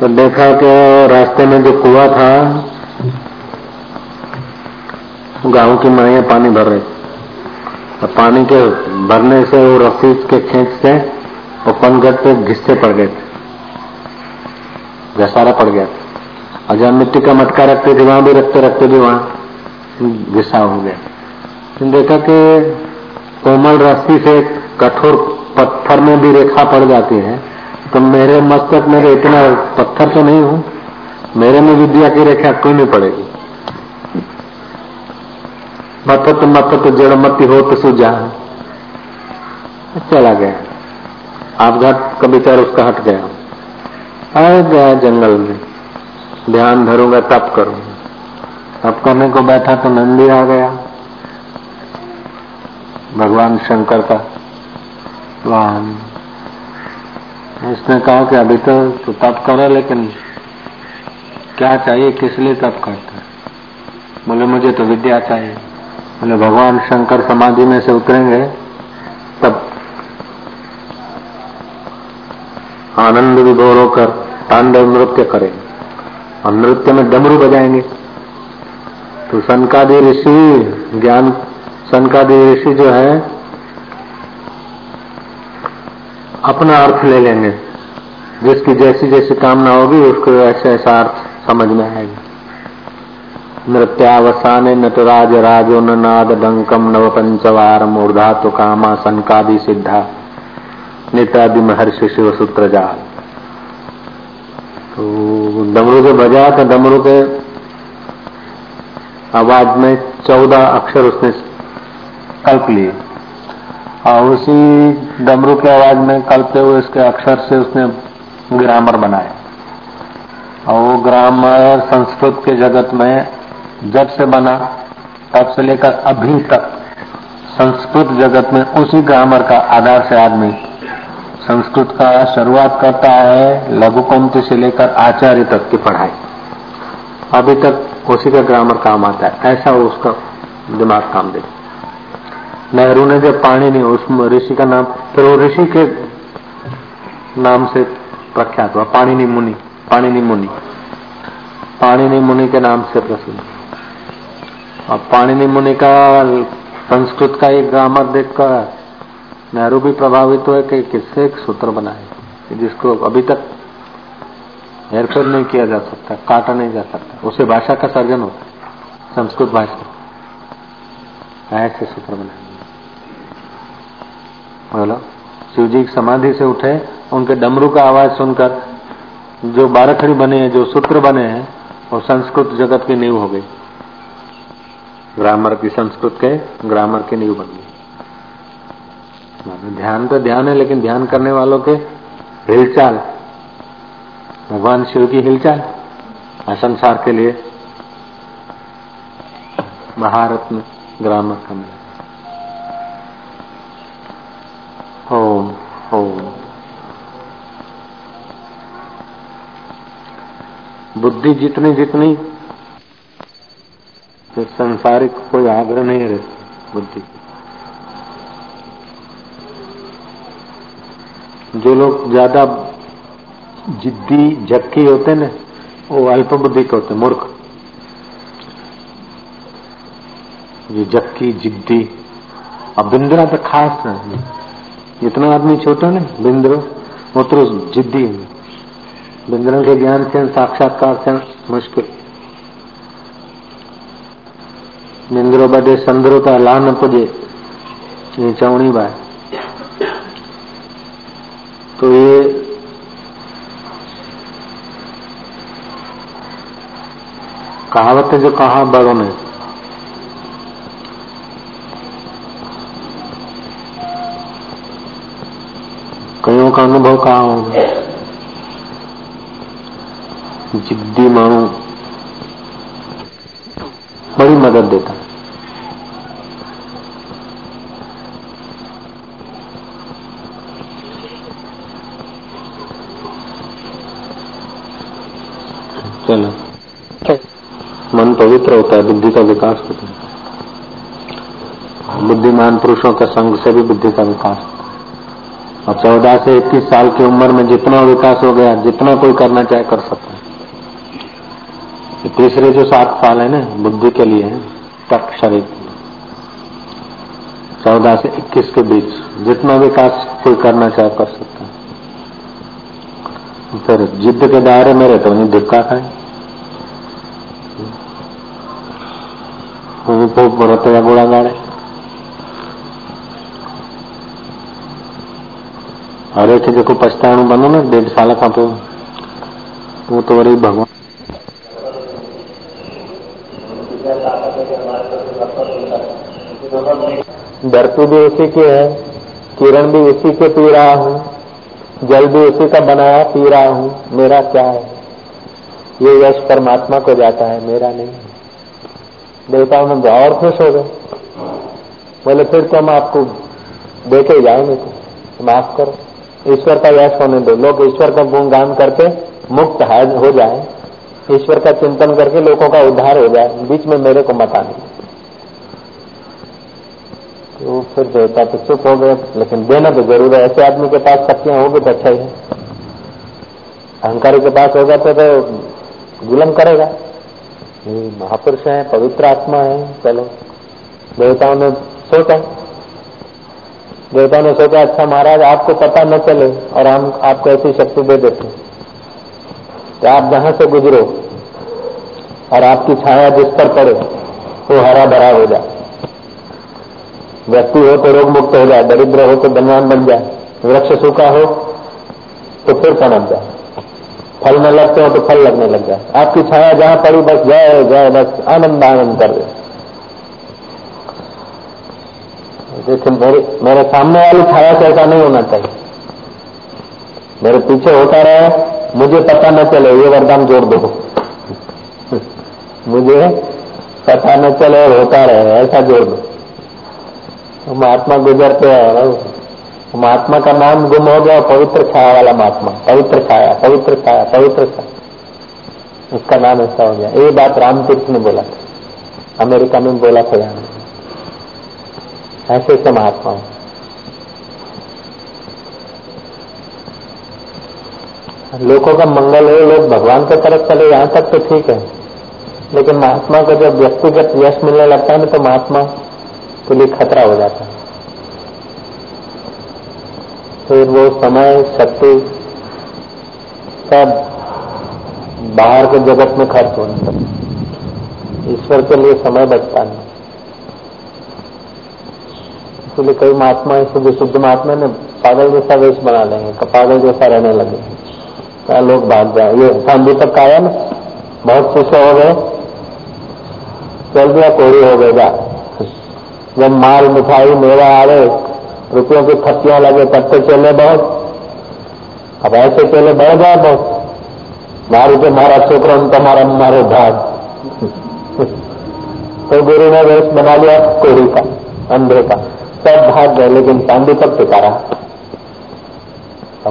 तो देखा कि रास्ते में जो कुआ था, गाँव की माइया पानी भर रही। तो पानी के भरने से वो रस्सी के खींचते और पनगट पे घिसते पड़ गए थे। घसारा पड़ गया था। और जहाँ मिट्टी का मटका रखते थे, वहाँ भी रखते रखते भी वहाँ घिसा हो गया। तो देखा कि कोमल रस्सी से कठोर पत्थर में भी रेखा पड़ जाती है। तो मेरे मस्तक में तो इतना पत्थर तो नहीं हूँ। मेरे में विद्या की रेखा क्यों नहीं पड़ेगी? मथत मथत जड़ मती हो तो सुझा चला गया। आपघात का विचार उसका हट गया। आ गया जंगल में। ध्यान धरूँगा, तप करूँगा। तप करने को बैठा तो नंदी आ गया। भगवान शंकर का। वाहन इसने कहा कि अभी तो तो तप करे, लेकिन क्या चाहिए, किस लिए तप करता बोले, मुझे तो विद्या चाहिए। बोले, भगवान शंकर समाधि में से उतरेंगे, तब आनंद विभोर होकर तांडव नृत्य करेंगे और नृत्य में डमरू बजाएँगे। तो सनकादि ऋषि ज्ञान सनकादि ऋषि जो है, अपना अर्थ ले लेंगे। जिसकी जैसी जैसी कामना होगी, उसको ऐसा ऐसा अर्थ समझ में आएगा। नृत्यावसाने नटराज राजो नाद डंकम नव पंचवार मूर्धा तो कामा सनकादि सिद्धा। नेतादि महर्षि शिव सूत्र जाल तो डमरू के बजा तो डमरू के आवाज़ में चौदह अक्षर उसने कल्प लिए और उसी डमरू के आवाज़ में कल्पते हुए उसके अक्षर से उसने ग्रामर बनाए और वो ग्रामर संस्कृत के जगत में जब से बना, तब से लेकर अभी तक संस्कृत जगत में उसी ग्रामर का आधार से आदमी संस्कृत का शुरुआत करता है, लघु पंक्ति से लेकर आचार्य तक की पढ़ाई। अभी तक उसी का ग्रामर काम आता है। ऐसा उसका दिमाग काम दे नेहरू ने जब पानी नहीं, उस ऋषि का नाम, फिर वो ऋषि के नाम से प्रख्यात हुआ, पाणिनि मुनि पाणिनि मुनि। पाणिनि मुनि के नाम से प्रसिद्ध। और पाणिनि मुनि का संस्कृत का एक ग्रामर देखकर नेहरू भी प्रभावित हुए कि किससे एक सूत्र बनाए जिसको अभी तक हेरफेर नहीं किया जा सकता, काटा नहीं जा सकता। उसे भाषा का सर्जन होता संस्कृत भाषा। ऐसे सूत्र बनाए। बोलो शिव जी समाधि से उठे, उनके डमरू का आवाज़ सुनकर जो बारखड़ी बने हैं, जो सूत्र बने हैं, वो संस्कृत जगत की नींव हो गई। ग्रामर की संस्कृत के ग्रामर की नींव बन गई। ध्यान तो ध्यान है, लेकिन ध्यान करने वालों के हिलचाल, भगवान शिव की हिलचाल संसार के लिए महारत में ग्रामर का मिला ओम ओम बुद्धि जितनी जितनी तो संसारिक कोई आग्रह नहीं रहती बुद्धि जो लोग ज़्यादा जिद्दी झक्की होते ना, वो अल्प बुद्धि के होते मूर्ख। ये जक्की, जिद्दी, अब बिंद्रा तो खास है। जितना आदमी छोटा ना, बिंद्रो, वो तो जिद्दी बिंद्रों के ज्ञान से, साक्षात्कार से मुश्किल। बिंद्रो बदे संदरो तो अला न पुजे, ये चवणी बाय तो ये कहावत जो कहा बड़ों ने कईयों का अनुभव कहा होगा जिद्दी मानू बड़ी मदद देता। है चलो। मन पवित्र होता है, बुद्धि का विकास होता है। बुद्धिमान पुरुषों के संग से भी बुद्धि का विकास और चौदह से इक्कीस साल की उम्र में जितना विकास हो गया, जितना कोई करना चाहे कर सकता है। तीसरे जो सात साल है ना, बुद्धि के लिए तक शरीर। चौदह से इक्कीस के बीच जितना विकास कोई करना चाहे कर सकता है। फिर जिद्द के दायरे में रहते उन्हें धिक्का खाए। खूब रतेगा गोड़ा गाड़े अरे थे जेको पछताणो बनो न ॾेढ साल खां पोइ वो तो वरी भगवान। धरती भी उसी की है, किरण भी उसी के पी रहा हूँ, जल भी उसी का बनाया पी रहा हूँ, मेरा क्या है? ये यश परमात्मा को जाता है, मेरा नहीं। देवताओं ने और खुश हो गए। बोले, फिर तो हम आपको देखे जाएँगे तो माफ़ करो। ईश्वर का यश होने दो। लोग ईश्वर का गुणगान करके मुक्त हो जाए। ईश्वर का चिंतन करके लोगों का उद्धार हो जाए। बीच में मेरे को मत आने। तो फिर देवता तो चुप हो गए लेकिन देना तो ज़रूर है। ऐसे आदमी के पास शक्तियाँ होगी तो अच्छा ही है। अहंकारी के पास होगा तो, तो करेगा। महापुरुष है पवित्र आत्मा है चलो। देवताओं ने सोचा। देवताओं ने सोचा अच्छा महाराज, आपको पता न चले और हम आपको ऐसी शक्ति दे देते तो आप जहाँ से गुजरो और आपकी छाया जिस पर पड़े, वो हरा भरा हो जाए। व्यक्ति हो तो रोग मुक्त हो जाए, दरिद्र हो तो धनवान बन जाए, वृक्ष सूखा हो तो फिर पनप जाए। फल न लगते हो तो फल लगने लग जाए। आपकी छाया जहाँ पड़ी, बस जय जय, बस आनंद आनंद कर दे। लेकिन मेरे मेरे सामने वाली छाया से ऐसा नहीं होना चाहिए। मेरे पीछे होता रहे, मुझे पता न चले, ये वरदान जोड़ दो। मुझे पता न चले होता रहे, ऐसा जोड़ दो। महात्मा गुजरते हैं महात्मा का नाम गुम हो गया, पवित्र छाया वाला महात्मा। पवित्र छाया पवित्र छाया पवित्र छाया। उसका नाम ऐसा हो गया। ये बात रामतीर्थ ने बोला था। अमेरिका में बोला था यहाँ। ऐसे महात्मा लोगों का मंगल है, लोग भगवान की तरफ़ चले, यहाँ तक तो ठीक है। लेकिन महात्मा को जब व्यक्तिगत यश मिलने लगता है ना तो महात्मा के लिए खतरा हो जाता है। फिर वो समय, शक्ति सब बाहर के जगत में खर्च होने ईश्वर के लिए समय बचता नहीं। इसलिए कई महात्मा शुद्ध शुद्ध महात्मा ने पागल जैसा वेश बना लेंगे तो पागल जैसा रहने लगे। क्या लोग भाग जाए ये गांधी तक आया ना बहुत खुश हो गए। चल गया कोई हो गएगा जब माल मिठाई मेरा आ रहे, रुपयों की खत्तियाँ लगे, तब तो चले बहुत। अब ऐसे चले बह जाए बहुत। मारू के मारा शुक्र तुम्हारा मारे भाग। तो गुरु ने वेश बना लिया कोहरी का, अंधे का। सब भाग गए लेकिन चांदी तक टिका रहा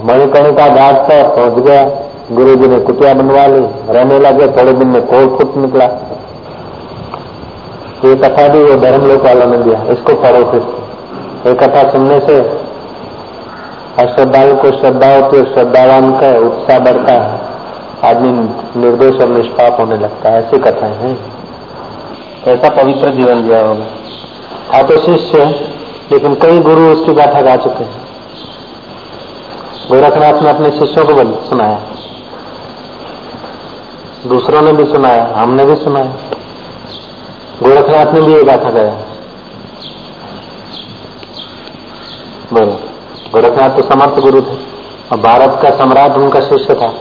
मणिकर्णिका घाट पर पहुँच गया। गुरु जी ने कुटिया बनवा ली रहने लगे थोड़े दिन में कोल फुट निकला। ये कथा भी वो धर्म लोक वालों ने दिया इसको पढ़ो फिर। ये कथा सुनने से अश्रद्धालु को श्रद्धा होती है श्रद्धावान का उत्साह बढ़ता है। आदमी निर्दोष और निष्पाप होने लगता है ऐसी कथाएँ हैं। ऐसा पवित्र जीवन जिया होगा। था तो शिष्य लेकिन कई गुरु उसकी गाथा गा चुके हैं। गोरखनाथ ने अपने शिष्यों को सुनाया। दूसरों ने भी सुनाया, हमने भी सुनाया। गोरखनाथ ने भी ये गाथा गाया। बोलो, गोरखनाथ तो समर्थ गुरु थे और भारत का सम्राट उनका शिष्य था,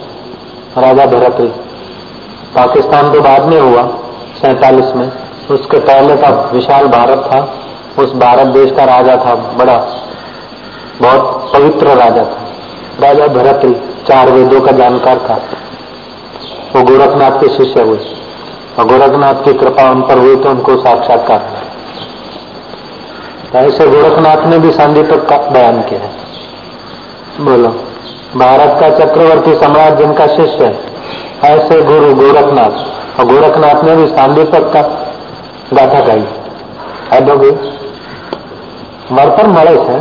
राजा भरत पाकिस्तान तो बाद में हुआ, सैतालीस में। उसके पहले का विशाल भारत था उस भारत देश का राजा था, बड़ा, बहुत पवित्र राजा था। राजा भरत चार वेदों का जानकार था। वो गोरखनाथ के शिष्य हुए। और गोरखनाथ की कृपा उन पर हुई तो उनको साक्षात्कार ऐसे गोरखनाथ ने भी सांदीपक का बयान किया है। बोलो, भारत का चक्रवर्ती सम्राट जिनका शिष्य है, ऐसे गुरु गोरखनाथ। और गोरखनाथ ने भी सांदीपक का गाथा गाई। है मर पर मरे थे।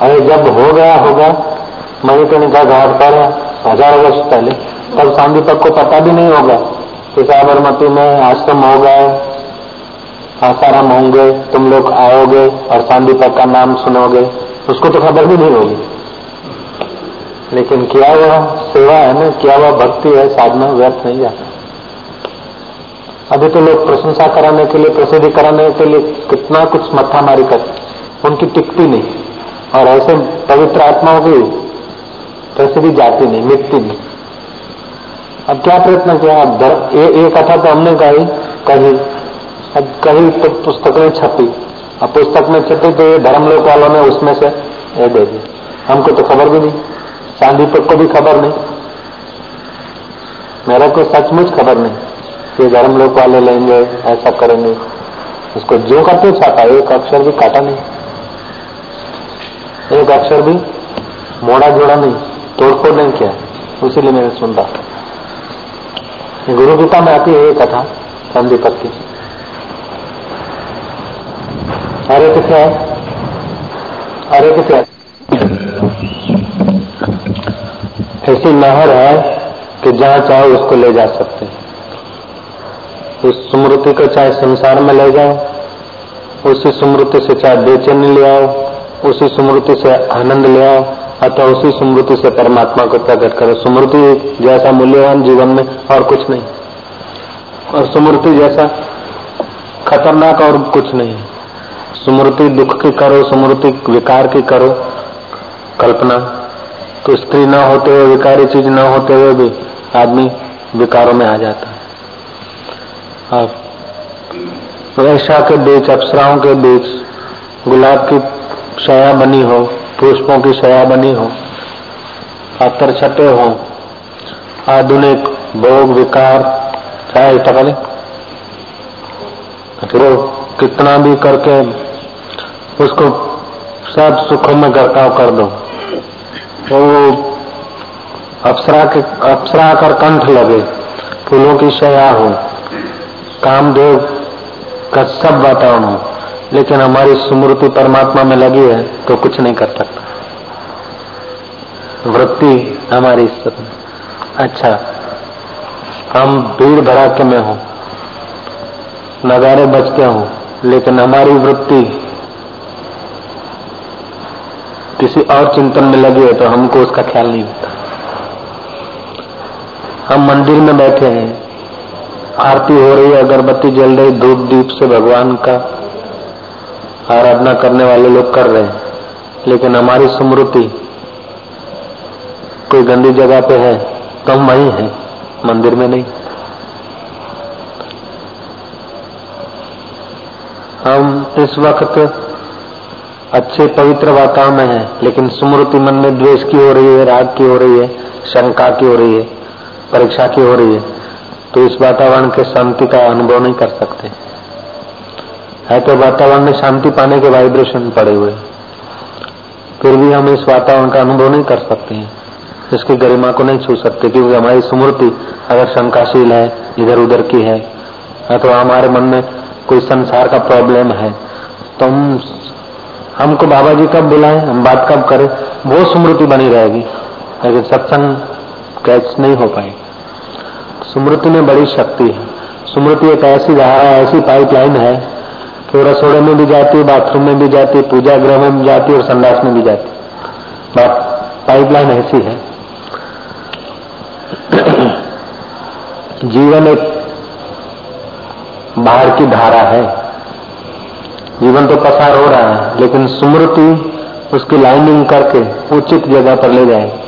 अरे जब हो गया होगा मणिकर्णिका घाट पर हज़ार वर्ष पहले। तब सांदीपक को पता भी नहीं होगा कि साबरमती में आश्रम हो गए, आसाराम होंगे, तुम लोग आओगे और सांदीपक का नाम सुनोगे। उसको तो खबर भी नहीं होगी। लेकिन किया हुआ सेवा है ना, किया हुआ भक्ति है, साधना व्यर्थ नहीं जाता। अभी तो लोग प्रशंसा कराने के लिए, प्रसिद्धि कराने के लिए कितना कुछ मत्था मारी कर, उनकी टिकती नहीं। और ऐसे पवित्र आत्माओं की प्रसिद्धि जाती नहीं, मिटती नहीं। अब क्या प्रयत्न किया? अब ये कथा तो हमने कही कही। अब कही तो पुस्तक में छपी। अब पुस्तक में छपी तो ये धर्म लोक वालों ने उसमें से ये दे दी हमको तो खबर भी नहीं, चांदी तक को भी खबर नहीं। मेरा को सचमुच खबर नहीं। कि धर्म लोक वाले लेंगे, ऐसा करेंगे। उसको जो करते छापा एक अक्षर भी काटा नहीं। एक अक्षर भी मोड़ा जोड़ा नहीं। तोड़फोड़ नहीं किया। उसीलिए मैंने सुन रहा गुरु गीता में आती है ये कथा, संदीपक की। अरे कितने अरे कितने ऐसी नहर है कि जहाँ चाहो उसको ले जा सकते हैं। उस स्मृति को चाहे संसार में ले जाओ, उसी स्मृति से चाहे बेचैनी ले आओ, उसी स्मृति से आनंद ले आओ, अथवा उसी स्मृति से परमात्मा को प्रकट करो। स्मृति जैसा मूल्यवान जीवन में और कुछ नहीं। और स्मृति जैसा खतरनाक और कुछ नहीं। स्मृति दुख की करो, स्मृति विकार की करो। कल्पना तो स्त्री न होते हुए, विकारी चीज़ न होते हुए भी आदमी विकारों में आ जाता है वैशा के बीच, अप्सराओं के बीच, गुलाब की शया बनी हो, पुष्पों की शया बनी हो अतर छटे हो, आधुनिक भोग, विकार, चाहे टकले फिर कितना भी करके उसको सब सुखों में गरकाव कर दो। वो अप्सरा के, अप्सरा कर कंठ लगे, फूलों की शया हो। कामदेव का सब वातावरण हो। लेकिन हमारी स्मृति परमात्मा में लगी है तो कुछ नहीं कर सकता। वृत्ति हमारी सब अच्छा हम भीड़ भड़ाके में हो, नगारे बजते हो, लेकिन हमारी वृत्ति किसी और चिंतन में लगी है तो हमको उसका ख्याल नहीं होता। हम मंदिर में बैठे हैं आरती हो रही है, अगरबत्ती जल रही, धूप दीप से भगवान का आराधना करने वाले लोग कर रहे हैं। लेकिन हमारी स्मृति कोई गंदी जगह पे है तो हम वही हैं, मंदिर में नहीं। हम इस वक्त अच्छे पवित्र वातावरण में है, लेकिन स्मृति मन में द्वेष की हो रही है, राग की हो रही है, शंका की हो रही है, परीक्षा की हो रही है। तो इस वातावरण के शांति का अनुभव नहीं कर सकते। है तो वातावरण में शांति पाने के वाइब्रेशन पड़े हुए। फिर भी हम इस वातावरण का अनुभव नहीं कर सकते हैं। इसकी गरिमा को नहीं छू सकते, क्योंकि हमारी स्मृति अगर शंकाशील है, इधर उधर की है, अथवा हमारे मन में कोई संसार का प्रॉब्लम है तो हम हमको बाबा जी कब बुलाए, हम बात कब करें, वो स्मृति बनी रहेगी। लेकिन सत्संग कैच नहीं हो पाएगी। स्मृति में बड़ी शक्ति है। स्मृति एक ऐसी धारा, ऐसी पाइपलाइन है। कि रसोड़े में भी जाती है बाथरूम में भी जाती है पूजा गृह में भी जाती है और संदास में भी जाती। है पाइपलाइन ऐसी है। जीवन एक बाहर की धारा है। जीवन तो पसार हो रहा है, लेकिन स्मृति उसकी लाइनिंग करके उचित जगह पर ले जाए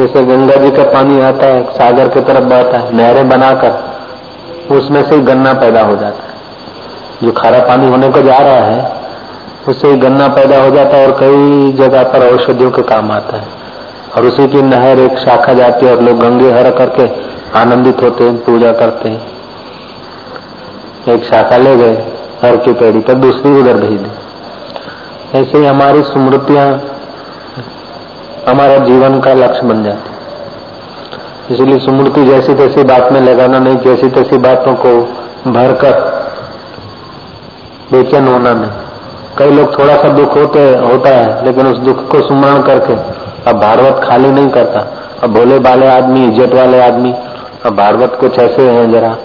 जैसे गंगा जी का पानी आता है, सागर की तरफ़ बहता है, नहरें बनाकर उसमें से गन्ना पैदा हो जाता है। जो खारा पानी होने को जा रहा है, उससे गन्ना पैदा हो जाता है और कई जगह पर औषधियों के काम आता है। और उसी की नहर एक शाखा जाती है और लोग गंगे हर करके आनंदित होते हैं, पूजा करते हैं। एक शाखा ले गए, हर की पेड़ी पर दूसरी उधर भेज दी। ऐसे ही हमारी स्मृतियाँ हमारा जीवन का लक्ष्य बन जाती इसलिए स्मृति जैसी तैसी बात में लगाना नहीं, जैसी तैसी बातों को भरकर बेचैन होना नहीं। कई लोग थोड़ा सा दुख होते, होता है, लेकिन उस दुख को सुमरण करके, अब भागवत खाली नहीं करता। अब भोले भाले आदमी, इज़्ज़त वाले आदमी, अब भागवत कुछ ऐसे हैं जरा,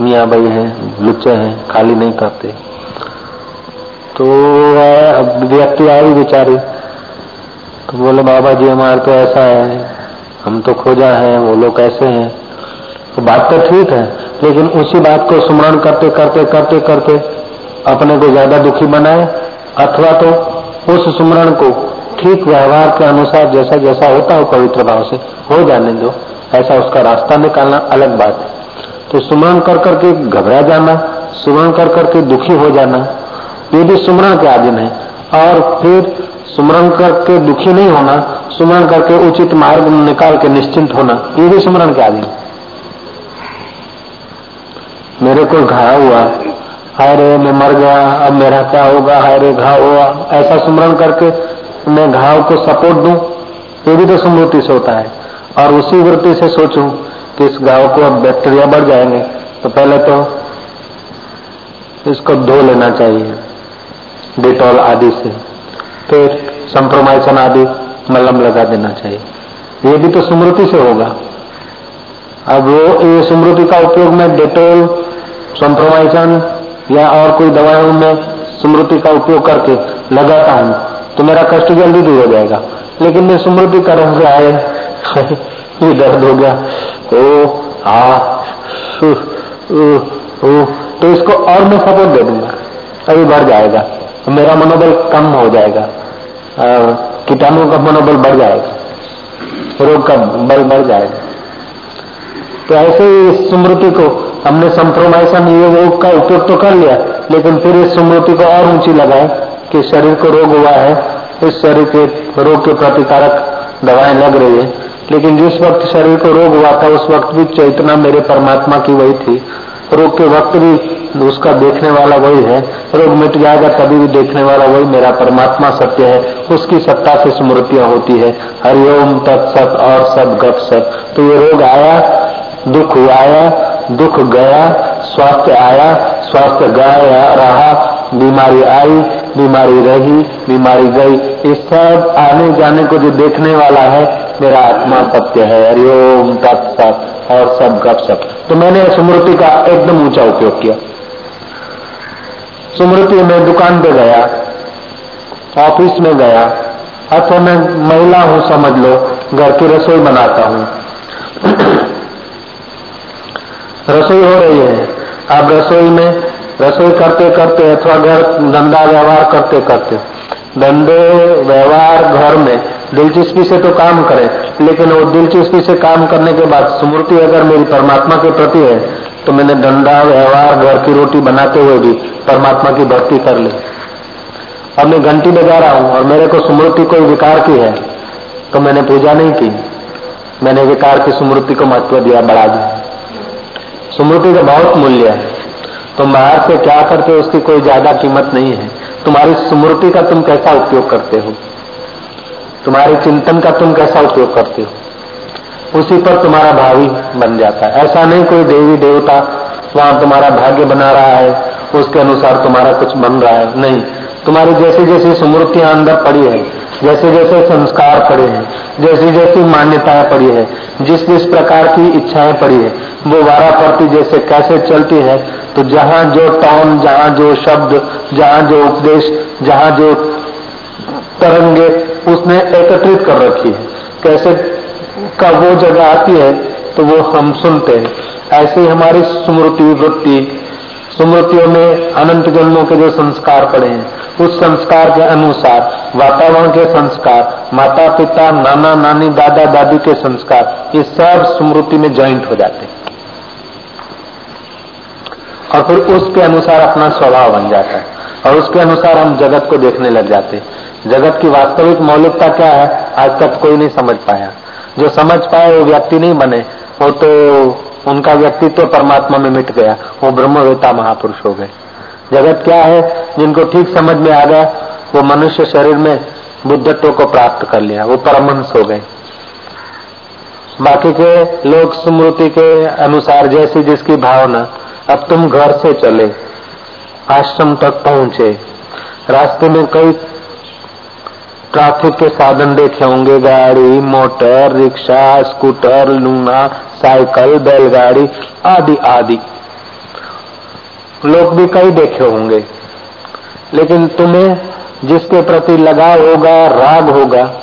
मियाँ भाई हैं, लुच्चे हैं, खाली नहीं करते। तो व्यक्ति आई बेचारी तो बोले, बाबा जी, हमारे तो ऐसा है। हम तो खोजा है, वो लोग ऐसे हैं? तो बात तो ठीक है, लेकिन उसी बात को स्मरण करते करते करते करते अपने को ज़्यादा दुखी बनाए, अथवा तो उस सुमरण को ठीक व्यवहार के अनुसार जैसा जैसा होता हो पवित्र भाव से, हो जाने दो। ऐसा उसका रास्ता निकालना अलग बात है। तो सुमरण कर करके घबरा जाना, सुमरण कर करके दुखी हो जाना, ये भी सुमरण के अधीन है। और फिर सुमरण करके दुखी नहीं होना, सुमरण करके उचित मार्ग निकाल के निश्चिंत होना, ये भी सुमरण के अधीन मेरे को घाव हुआ, हाय रे, मैं मर गया, अब मेरा क्या होगा, हाय रे, घाव हुआ। ऐसा सुमरण करके मैं घाव को सपोर्ट दू, ये भी तो स्मृति से होता है। और उसी वृत्ति से सोचूं कि इस घाव को अब बैक्टीरिया बढ़ जाएँगे तो पहले तो इसको धो लेना चाहिए, डिटॉल आदि से। फिर संप्रोमाइसन आदि मलम लगा देना चाहिए। ये भी तो स्मृति से होगा। अब वो, ये स्मृति का उपयोग मैं डेटोल संप्रोमाइसन या और कोई दवाओं में स्मृति का उपयोग करके लगाता हूँ तो मेरा कष्ट जल्दी दूर हो जाएगा। लेकिन मैं स्मृति कर आए, ये दर्द हो गया। ओ, आ तो इसको और मैं सपोर्ट दे दूँगा। अभी बढ़ जाएगा तो मेरा मनोबल कम हो जाएगा। कीटाणु का मनोबल बढ़ जाएगा, रोग का बल बढ़ जाएगा। तो ऐसे ही इस स्मृति को हमने संप्रोमाइसन ये रोग का उपयोग तो कर लिया, लेकिन फिर इस स्मृति को और ऊँची लगाए कि शरीर को रोग हुआ है, इस शरीर के रोग के प्रतिकारक दवाएँ लग रही है। लेकिन जिस वक्त शरीर को रोग हुआ था, उस वक्त भी चेतना मेरे परमात्मा की वही थी। रोग के वक्त भी उसका देखने वाला वही है। रोग मिट जाएगा तभी भी देखने वाला वही मेरा परमात्मा सत्य है। उसकी सत्ता से स्मृतियाँ होती है। हरिओम तत्सत और सब गप सत। तो ये रोग आया, दुख आया, दुख गया, स्वास्थ्य आया, स्वास्थ्य गया रहा, बीमारी आई, बीमारी रही, बीमारी गई। इस सब आने जाने को जो देखने वाला है, मेरा आत्मा सत्य है। हरिओम तत्सत और सब गप सप। तो मैंने स्मृति का एकदम ऊँचा उपयोग किया। स्मृति में दुकान पे गया, ऑफ़िस में गया अथवा मैं महिला हूँ, समझ लो, घर की रसोई बनाता हूँ। रसोई हो रही है। अब रसोई में, रसोई करते करते अथवा घर धंधा व्यवहार करते करते, धंधे व्यवहार घर में, दिलचस्पी से तो काम करें लेकिन वो दिलचस्पी से काम करने के बाद स्मृति अगर मेरी परमात्मा के प्रति है तो मैंने धंधा व्यवहार, घर की रोटी बनाते हुए भी परमात्मा की भक्ति कर ली। और मैं घंटी बजा रहा हूँ और मेरे को स्मृति कोई विकार की है तो मैंने पूजा नहीं की। मैंने विकार की स्मृति को महत्व दिया बढ़ा दिया स्मृति का बहुत मूल्य है। तुम बाहर से क्या करते हो उसकी कोई ज़्यादा कीमत नहीं है। तुम्हारी स्मृति का तुम कैसा उपयोग करते हो? तुम्हारे चिंतन का तुम कैसा उपयोग करते हो? उसी पर तुम्हारा भावी बन जाता है। ऐसा नहीं कोई देवी देवता वहाँ तुम्हारा भाग्य बना रहा है, उसके अनुसार तुम्हारा कुछ बन रहा है। नहीं, तुम्हारी जैसी जैसी स्मृतियाँ अंदर पड़ी है जैसे जैसे संस्कार पड़े हैं जैसी जैसी मान्यताएँ पड़ी है जिस जिस प्रकार की इच्छाएँ पड़ी है, वो वारा पड़ती जैसे कैसे चलती है तो जहाँ जो टॉन, जहाँ जो शब्द, जहाँ जो उपदेश, जहाँ जो तरंगे उसने एकत्रित कर रखी है। कैसे? का वो जगह आती है तो वो हम सुनते हैं। ऐसे ही हमारी स्मृति वृत्ति, स्मृतियों में अनंत जन्मों के जो संस्कार पड़े हैं, उस संस्कार के अनुसार, वातावरण के संस्कार माता पिता नाना, नानी, दादा, दादी के संस्कार, ये सब स्मृति में ज्वाइंट हो जाते हैं। और फिर उसके अनुसार अपना स्वभाव बन जाता है। और उसके अनुसार हम जगत को देखने लग जाते हैं। जगत की वास्तविक मौलिकता क्या है, आज तक कोई नहीं समझ पाया। जो समझ पाए, वो व्यक्ति नहीं बने। वो तो उनका व्यक्तित्व परमात्मा में मिट गया। वो ब्रह्मवेता महापुरुष हो गए। जगत क्या है, जिनको ठीक समझ में आ गया, वो मनुष्य शरीर में बुद्धत्व को प्राप्त कर लिया। वो परमहंस हो गए। बाकी के लोग स्मृति के अनुसार जैसी जिसकी भावना, अब तुम घर से चले, आश्रम तक पहुँचे। रास्ते में कई ट्रैफ़िक के साधन देखे होंगे, गाड़ी, motor, rickshaw, scooter, Luna, cycle, बैलगाड़ी, आदि आदि। लोग भी कई देखे होंगे। लेकिन तुम्हें जिसके प्रति लगाव होगा, राग होगा,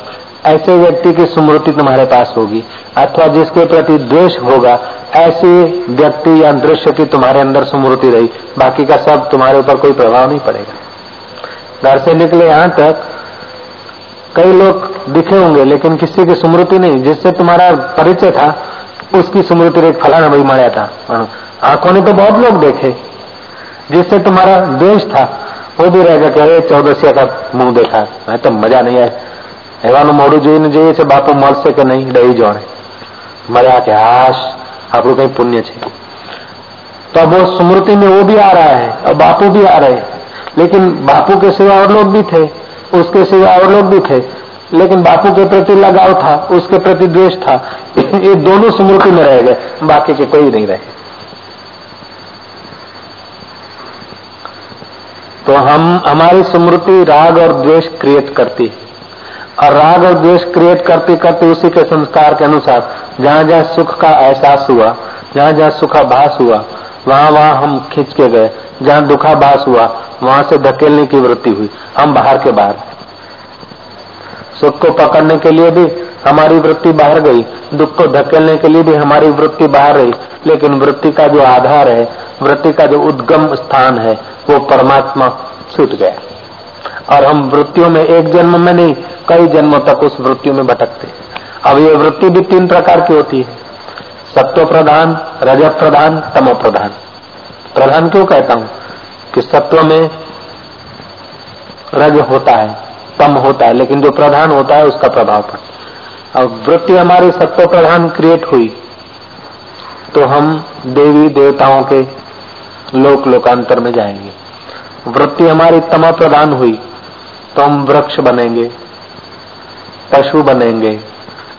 ऐसे व्यक्ति की स्मृति तुम्हारे पास होगी। अथवा जिसके प्रति द्वेष होगा, ऐसे व्यक्ति या दृश्य की तुम्हारे अंदर स्मृति रही। बाकी का सब तुम्हारे ऊपर कोई प्रभाव नहीं पड़ेगा। घर से निकले यहाँ तक कई लोग दिखे होंगे, लेकिन किसी की स्मृति नहीं। जिससे तुम्हारा परिचय था, उसकी स्मृति रेख फलाना भाई मारा था। अं, आँखों ने तो बहुत लोग देखे। जिससे तुम्हारा द्वेश था, वो भी रह गया कि अरे, चौदसिया का मुँह देखा। मैं तो मज़ा नहीं आया। હેવાનું મોડું જોઈને बापू मल से के नहीं નહીં जोड़े। मज़ा के आश आप लोग कहीं पुण्य छे। तो अब वो स्मृति में वो भी आ रहा है, और बापू भी आ रहे हैं। लेकिन बापू के सिवा और लोग भी थे। उसके सिवा और लोग भी थे। लेकिन बापू के प्रति लगाव था, उसके प्रति द्वेष था। ये दोनों स्मृति में रह गए, बाकी के कोई नहीं रहे। तो हम, हमारी स्मृति राग और द्वेष क्रिएट करती। और राग और द्वेष क्रिएट करते करते उसी के संस्कार के अनुसार, जहाँ जहाँ सुख का एहसास हुआ, जहाँ जहाँ जहाँ सुखाभास हुआ, वहाँ वहाँ हम खींच के गए। जहाँ दुखाभास हुआ वहाँ से धकेलने की वृत्ति हुई। हम बाहर के बाहर। सुख को पकड़ने के लिए भी हमारी वृत्ति बाहर गई। दुख को धकेलने के लिए भी हमारी वृत्ति बाहर रही। लेकिन वृत्ति का जो आधार है, वृत्ति का जो उद्गम स्थान है, वो परमात्मा छूट गया। और हम वृत्तियों में एक जन्म में नहीं, कई जन्मों तक उस वृत्तियों में भटकते अब ये वृत्ति भी तीन प्रकार की होती है। सत्व प्रधान रज प्रधान तमो प्रधान प्रधान क्यों कहता हूँ? कि सत्व में रज होता है, तम होता है, लेकिन जो प्रधान होता है उसका प्रभाव पड़ता और वृत्ति हमारी सत्व प्रधान क्रिएट हुई तो हम देवी देवताओं के लोक लोकांतर में जाएँगे। वृत्ति हमारी तमा प्रधान हुई तो हम वृक्ष बनेंगे, पशु बनेंगे,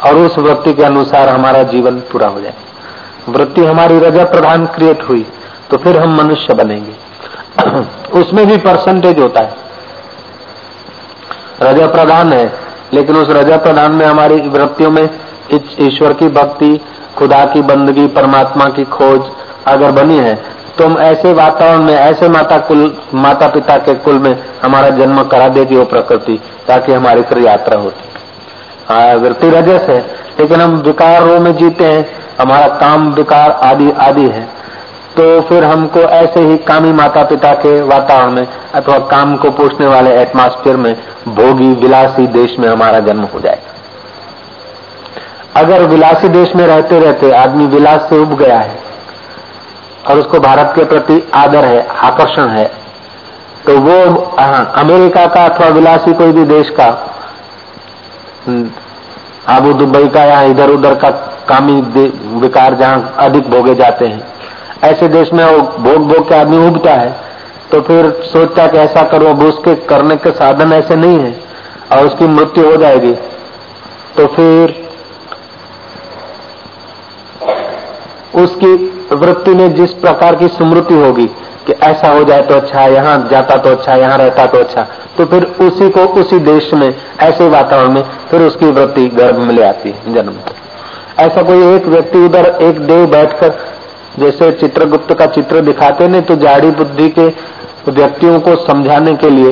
और उस वृत्ति के अनुसार हमारा जीवन पूरा हो जाए वृत्ति हमारी रजा प्रधान क्रिएट हुई तो फिर हम मनुष्य बनेंगे। उसमें भी परसेंटेज होता है। रजा प्रधान है, लेकिन उस रजा प्रधान में हमारी वृत्तियों में ईश्वर की भक्ति, खुदा की बंदगी, परमात्मा की खोज अगर बनी है तो हम ऐसे वातावरण में, ऐसे माता कुल माता पिता के कुल में हमारा जन्म करा देगी वो प्रकृति, ताकि हमारी फिर यात्रा होती। हाँ वृत्ति रजस है, लेकिन हम विकारों में जीते हैं, हमारा काम विकार आदि आदि है। तो फिर हमको ऐसे ही कामी माता पिता के वातावरण में, अथवा काम को पोषने वाले एटमॉस्फेयर में, भोगी, विलासी देश में हमारा जन्म हो जाएगा अगर विलासी देश में रहते रहते आदमी विलास से उब गया है, और उसको भारत के प्रति आदर है, आकर्षण है तो वो अमेरिका का अथवा विलासी कोई भी देश का आबू दुबई का या इधर उधर का कामी विकार जहाँ अधिक भोगे जाते हैं ऐसे देश में वो भोग भोग के आदमी उगता है तो फिर सोचता कि ऐसा करो, अब उसके करने के साधन ऐसे नहीं है, और उसकी मृत्यु हो जाएगी। तो फिर उसकी वृत्ति में जिस प्रकार की स्मृति होगी कि ऐसा हो जाए तो अच्छा यहाँ जाता तो अच्छा यहाँ रहता तो अच्छा तो फिर उसी को उसी देश में, ऐसे वातावरण में फिर उसकी वृत्ति गर्भ में ले आती है, जन्म ऐसा कोई एक व्यक्ति उधर एक देव बैठकर जैसे चित्रगुप्त का चित्र दिखाते नहीं तो जाड़ी बुद्धि के व्यक्तियों को समझाने के लिए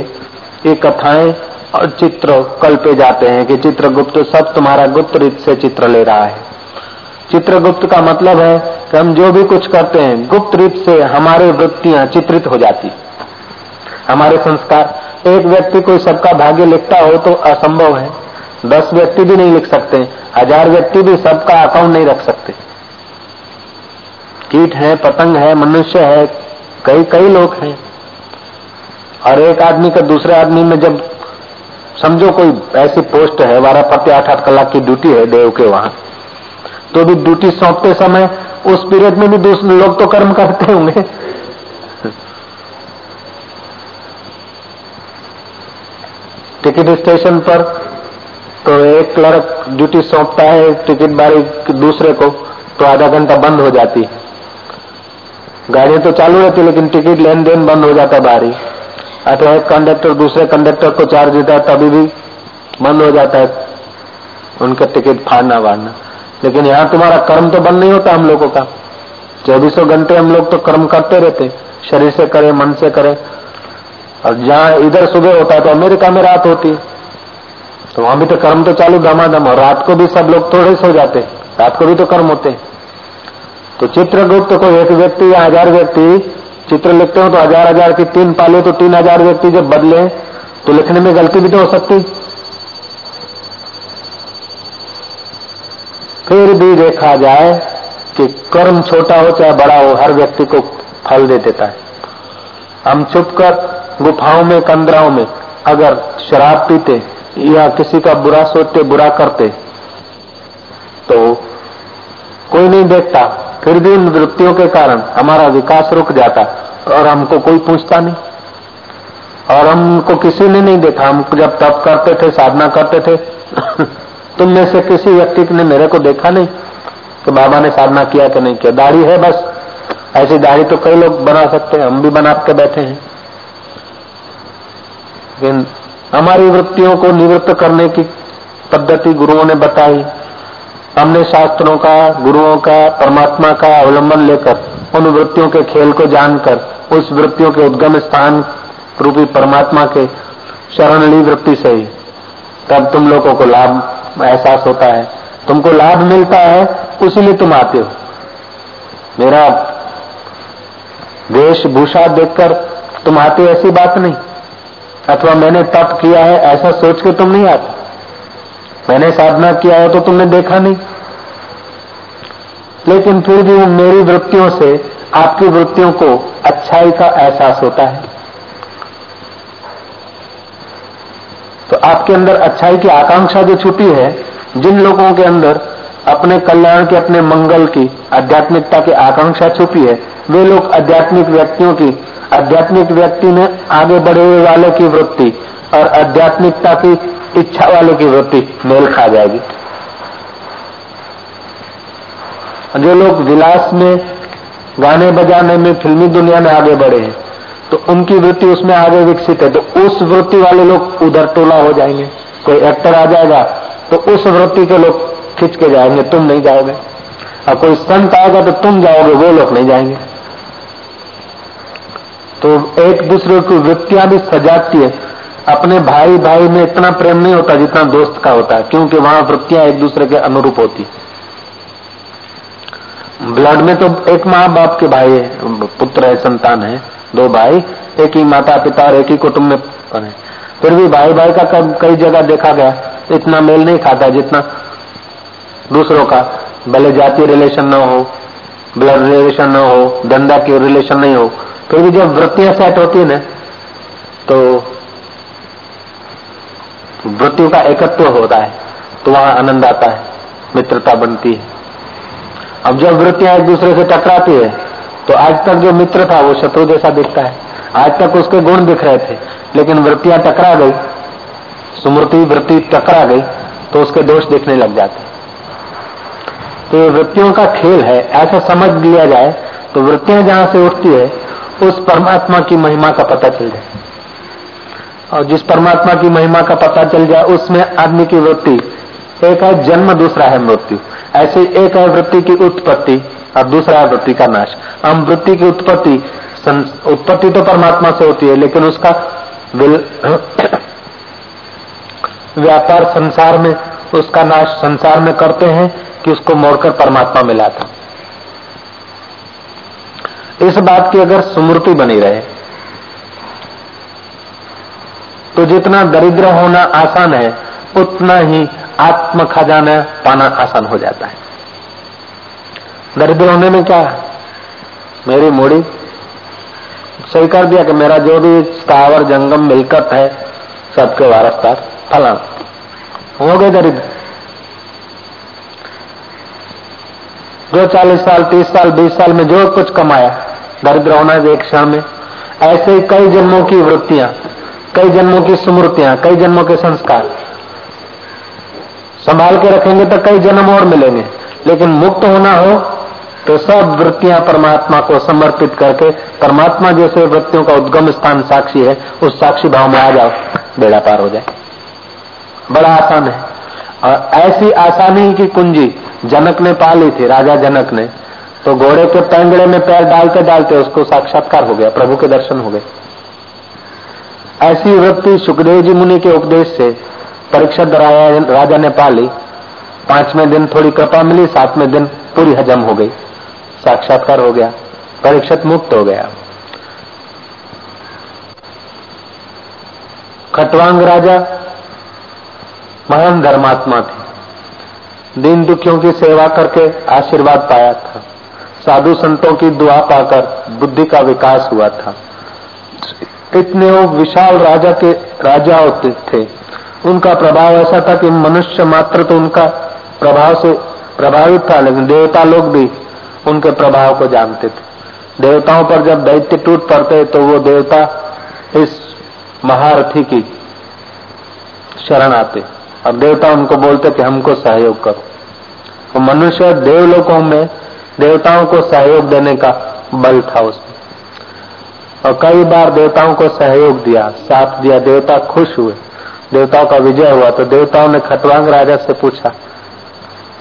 ये कथाएँ और चित्र कल्पे जाते हैं कि चित्रगुप्त सब तुम्हारा गुप्त रीत से चित्र ले रहा है। चित्रगुप्त का मतलब है कि हम जो भी कुछ करते हैं, गुप्त रीत से हमारे वृत्तियाँ चित्रित हो जाती। हमारे संस्कार, एक व्यक्ति कोई सबका भाग्य लिखता हो तो असंभव है। दस व्यक्ति भी नहीं लिख सकते, हज़ार व्यक्ति भी सबका अकाउंट नहीं रख सकते। कीट है, पतंग है, मनुष्य है, कई कई लोग हैं। और एक आदमी का दूसरे आदमी में जब समझो कोई ऐसी पोस्ट है बारह पत्ते आठ आठ कलाक की ड्यूटी है देव के वहाँ तो भी ड्यूटी सौंपते समय उस पीरियड में भी दूसरे लोग तो कर्म करते होंगे। टिकट स्टेशन पर तो एक क्लर्क ड्यूटी सौंपता है, टिकट बारी दूसरे को तो आधा घंटा बंद हो जाती है। गाड़ियाँ तो चालू रहती, लेकिन टिकट लेन देन बंद हो जाता बारी अथवा एक कंडक्टर दूसरे कंडक्टर को चार्ज देता है, तभी भी बंद हो जाता है। उनका टिकट फाड़ना, वाड़ना। लेकिन यहाँ तुम्हारा कर्म तो बंद नहीं होता हम लोगों का। चौबीसों घंटे हम लोग तो कर्म करते रहते, शरीर से करे, मन से करे। और जहाँ इधर सुबह होता है तो अमेरिका में रात होती। है तो वहाँ भी तो कर्म तो चालू धमाधम, और रात को भी सब लोग थोड़े सो जाते। रात को भी तो कर्म होते। हैं तो चित्रगुप्त को एक व्यक्ति या हज़ार व्यक्ति, चित्र लिखते हो तो हज़ार हज़ार की तीन पाले तो तीन हज़ार व्यक्ति जब बदले तो लिखने में गलती भी तो हो सकती। फिर भी देखा जाए कि कर्म छोटा हो चाहे बड़ा हो, हर व्यक्ति को फल दे देता है। हम चुपकर गुफाओं में, कंदराओं में, अगर शराब पीते या किसी का बुरा सोचते, बुरा करते तो कोई नहीं देखता। फिर भी इन वृत्तियों के कारण हमारा विकास रुक जाता और हमको कोई पूछता नहीं। और हमको किसी ने नहीं देखा। हम जब तप करते थे, साधना करते थे, तुम में से किसी व्यक्ति ने मेरे को देखा नहीं कि बाबा ने साधना किया कि नहीं किया। दाढ़ी है बस। ऐसी दाढ़ी तो कई लोग बना सकते हैं। हम भी बना के बैठे हैं। लेकिन हमारी वृत्तियों को निवृत्त करने की पद्धति गुरुओं ने बताई। हमने शास्त्रों का, गुरुओं का, परमात्मा का अवलंबन लेकर, उन वृत्तियों के खेल को जानकर, उस वृत्तियों के उद्गम स्थान रूपी परमात्मा के शरण ली वृत्ति से ही, तब तुम लोगों को लाभ एहसास होता है। तुमको लाभ मिलता है, उसीलिए तुम आते हो। मेरा वेशभूषा देखकर तुम आते ऐसी बात नहीं। अथवा मैंने तप किया है, ऐसा सोच के तुम नहीं आते। मैंने साधना किया है तो तुमने देखा नहीं। लेकिन फिर भी मेरी वृत्तियों से आपकी वृत्तियों को अच्छाई का एहसास होता है। तो आपके अंदर अच्छाई की आकांक्षा जो छुपी है, जिन लोगों के अंदर अपने कल्याण के, अपने मंगल की, आध्यात्मिकता की आकांक्षा छुपी है, वे लोग आध्यात्मिक व्यक्तियों की, आध्यात्मिक व्यक्ति में आगे बढ़े हुए वाले की वृत्ति और आध्यात्मिकता की इच्छा वाले की वृत्ति मेल खा जाएगी। जो लोग विलास में गाने बजाने में फिल्मी दुनिया में आगे बढ़े हैं तो उनकी वृत्ति उसमें आगे विकसित है तो उस वृत्ति वाले लोग उधर टोला हो जाएँगे। कोई एक्टर आ जाएगा तो उस वृत्ति के लोग खिंच के जाएँगे, तुम नहीं जाओगे। और कोई संत आएगा तो तुम जाओगे, वो लोग नहीं जाएँगे। तो एक दूसरे की वृत्तियाँ भी सजाती है। अपने भाई भाई में इतना प्रेम नहीं होता जितना दोस्त का होता है क्योंकि वहाँ वृत्तियाँ एक दूसरे के अनुरूप होती। ब्लड में तो एक माँ बाप के भाई है, पुत्र है, संतान है, दो भाई, एक ही माता पिता और एक ही कुटुंब में फिर भी भाई भाई का कई जगह देखा गया, इतना मेल नहीं खाता जितना दूसरों का। भले जातीय रिलेशन न हो ब्लड रिलेशन न हो, धंधा की रिलेशन नहीं हो। फिर भी जब वृत्तियाँ सेट होती है ना तो वृत्तियों का एकत्व होता है तो वहाँ आनंद आता है, मित्रता बनती है। अब जब वृत्तियाँ एक दूसरे से टकराती है तो आज तक जो मित्र था, वो शत्रु जैसा दिखता है। आज तक उसके गुण दिख रहे थे, लेकिन वृत्तियाँ टकरा गई, स्मृति वृत्ति टकरा गई तो उसके दोष दिखने लग जाते तो ये वृत्तियों का खेल है, ऐसा समझ लिया जाए तो वृत्तियाँ जहाँ से उठती है, उस परमात्मा की महिमा का पता चल जाए। और जिस परमात्मा की महिमा का पता चल जाए, उसमें आदमी की वृत्ति। एक है जन्म, दूसरा है मृत्यु। ऐसे एक है वृत्ति की उत्पत्ति और दूसरा है वृत्ति का नाश। हम वृत्ति की उत्पत्ति उत्पत्ति तो परमात्मा से होती है, लेकिन उसका व्यापार संसार में, उसका नाश संसार में करते हैं कि उसको मोड़कर परमात्मा मिला था। इस बात की अगर स्मृति बनी रहे तो जितना दरिद्र होना आसान है, उतना ही आत्म खजाना पाना आसान हो जाता है। दरिद्र होने में क्या मेरी मोड़ी। सही कर दिया कि मेरा जो भी स्थावर, जंगम, मिलकत है, सबके वारसदार फला हो गए दरिद्र। जो चालीस साल, तीस साल, बीस साल में जो कुछ कमाया, दरिद्र होना एक क्षण में। ऐसे कई जन्मों की वृत्तियाँ कई जन्मों की स्मृतियाँ, कई जन्मों के संस्कार। संभाल के रखेंगे तो कई जन्म और मिलेंगे। लेकिन मुक्त होना हो तो सब वृत्तियाँ परमात्मा को समर्पित करके, परमात्मा जैसे वृत्तियों का उद्गम स्थान साक्षी है, उस साक्षी भाव में आ जाओ, बेड़ा पार हो जाए। बड़ा आसान है। और ऐसी आसानी की कुंजी, जनक ने पा ली थी, राजा जनक ने तो घोड़े के पैंगड़े में पैर डालते डालते उसको साक्षात्कार हो गया, प्रभु के दर्शन हो गए। ऐसी वृत्ति सुखदेव जी मुनि के उपदेश से परीक्षा राजा ने पा ली। पाँचवें दिन थोड़ी कृपा मिली, सातवें दिन पूरी हजम हो गई। साक्षात्कार हो गया, परीक्षित मुक्त हो गया। खटवांग राजा महान धर्मात्मा थे। दिन दुखियों की सेवा करके आशीर्वाद पाया था। साधु संतों की दुआ पाकर बुद्धि का विकास हुआ था। इतने वो विशाल राजा के राजा होते थे। उनका प्रभाव ऐसा था कि मनुष्य मात्र तो उनका प्रभाव से प्रभावित था, लेकिन देवता लोग भी उनके प्रभाव को जानते थे। देवताओं पर जब दैत्य टूट पड़ते तो वो देवता इस महारथी की शरण आते। और देवता उनको बोलते कि हमको सहयोग करो। तो मनुष्य देवलोकों में देवताओं को सहयोग देने का बल था उसमें और कई बार देवताओं को सहयोग दिया, साथ दिया। देवता खुश हुए। देवताओं का विजय हुआ। तो देवताओं ने खटवांग राजा से पूछा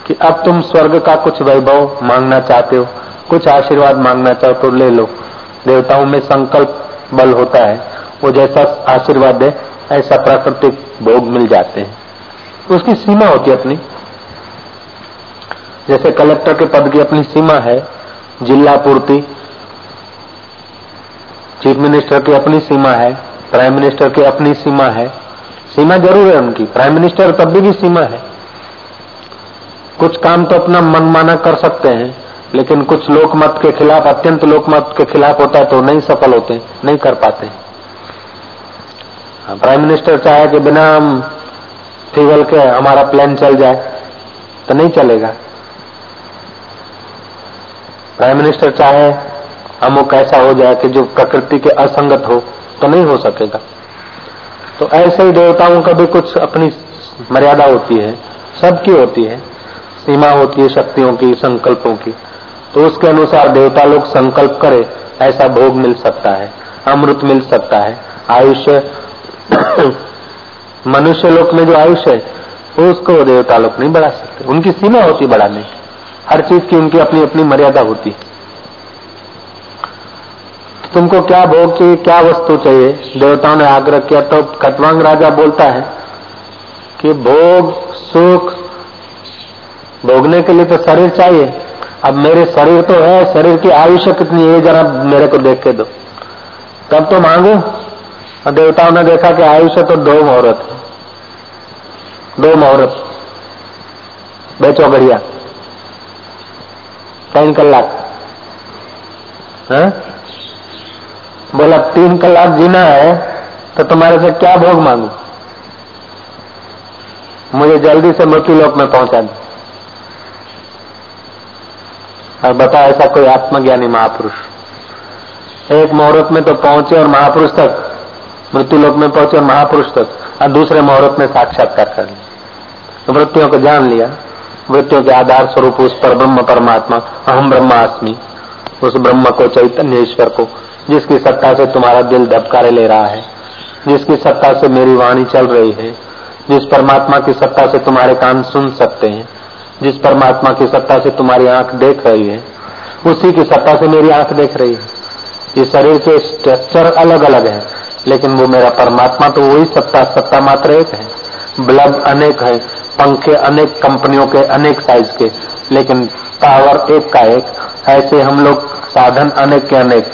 कि अब तुम स्वर्ग का कुछ वैभव मांगना चाहते हो? कुछ आशीर्वाद मांगना चाहो तो ले लो। देवताओं में संकल्प बल होता है। वो जैसा आशीर्वाद दे ऐसा प्राकृतिक भोग मिल जाते हैं। उसकी सीमा होती है अपनी। जैसे कलेक्टर के पद की अपनी सीमा है, जिला पूर्ति। चीफ मिनिस्टर की अपनी सीमा है प्राइम मिनिस्टर की अपनी सीमा है। सीमा ज़रूर है उनकी प्राइम मिनिस्टर तब भी, भी सीमा है। कुछ काम तो अपना मनमाना कर सकते हैं लेकिन कुछ लोकमत के खिलाफ अत्यंत लोकमत के खिलाफ होता है तो नहीं सफल होते नहीं कर पाते। प्राइम हाँ, मिनिस्टर चाहे कि बिना फ्यूल के हमारा प्लान चल जाए तो नहीं चलेगा। प्राइम मिनिस्टर चाहे अमुक ऐसा हो जाए कि जो प्रकृति के असंगत हो तो नहीं हो सकेगा। तो ऐसे ही देवताओं का भी कुछ अपनी मर्यादा होती है, सबकी होती है, सीमा होती है, शक्तियों की, संकल्पों की। तो उसके अनुसार देवता लोग संकल्प करे, ऐसा भोग मिल सकता है, अमृत मिल सकता है, आयुष्य मनुष्य लोक में जो आयुष्य है उसको देवता लोग नहीं बढ़ा सकते। उनकी सीमा होती बढ़ाने हर चीज़ की उनकी अपनी अपनी मर्यादा होती तुमको क्या भोग चाहिए क्या वस्तु चाहिए? देवताओं ने आग्रह किया तो खटवांग राजा बोलता है कि भोग, सुख, भोगने के लिए तो शरीर चाहिए। अब मेरे शरीर तो है, शरीर की आयुष्य कितनी है, जरा मेरे को देख के दो। तब तो मांगू। और देवताओं ने देखा कि आयुष्य तो दो मुहूर्त दो मुहूर्त। बेचो बढ़िया। तीन कलाक। बोला, तीन कलाक जीना है तो तुम्हारे से क्या भोग मांगू? मुझे जल्दी से मृत्यु लोक में पहुँचा दो। और बता ऐसा कोई आत्मज्ञानी महापुरुष? एक मुहूर्त में तो पहुँचे और महापुरुष तक मृत्यु लोक में पहुँचे और महापुरुष तक, और दूसरे मुहूर्त में साक्षात्कार कर लिया तो वृत्तियों को जान लिया। वृत्तियों के आधार स्वरूप उस पर ब्रह्म परमात्मा, अहम ब्रह्मास्मि, उस ब्रह्म को चैतन्य ईश्वर को जिसकी सत्ता से तुम्हारा दिल धबकारे ले रहा है, जिसकी सत्ता से मेरी वाणी चल रही है, जिस परमात्मा की सत्ता से तुम्हारे कान सुन सकते हैं, जिस परमात्मा की सत्ता से तुम्हारी आँख देख रही है, उसी की सत्ता से मेरी आँख देख रही है। ये शरीर के स्ट्रक्चर अलग अलग है, लेकिन वो मेरा परमात्मा तो वही सत्ता सत्ता मात्र एक है। ब्लड अनेक है, पंखे अनेक, कंपनियों के अनेक साइज़ के, लेकिन पावर एक का एक, ऐसे हम लोग साधन अनेक के अनेक।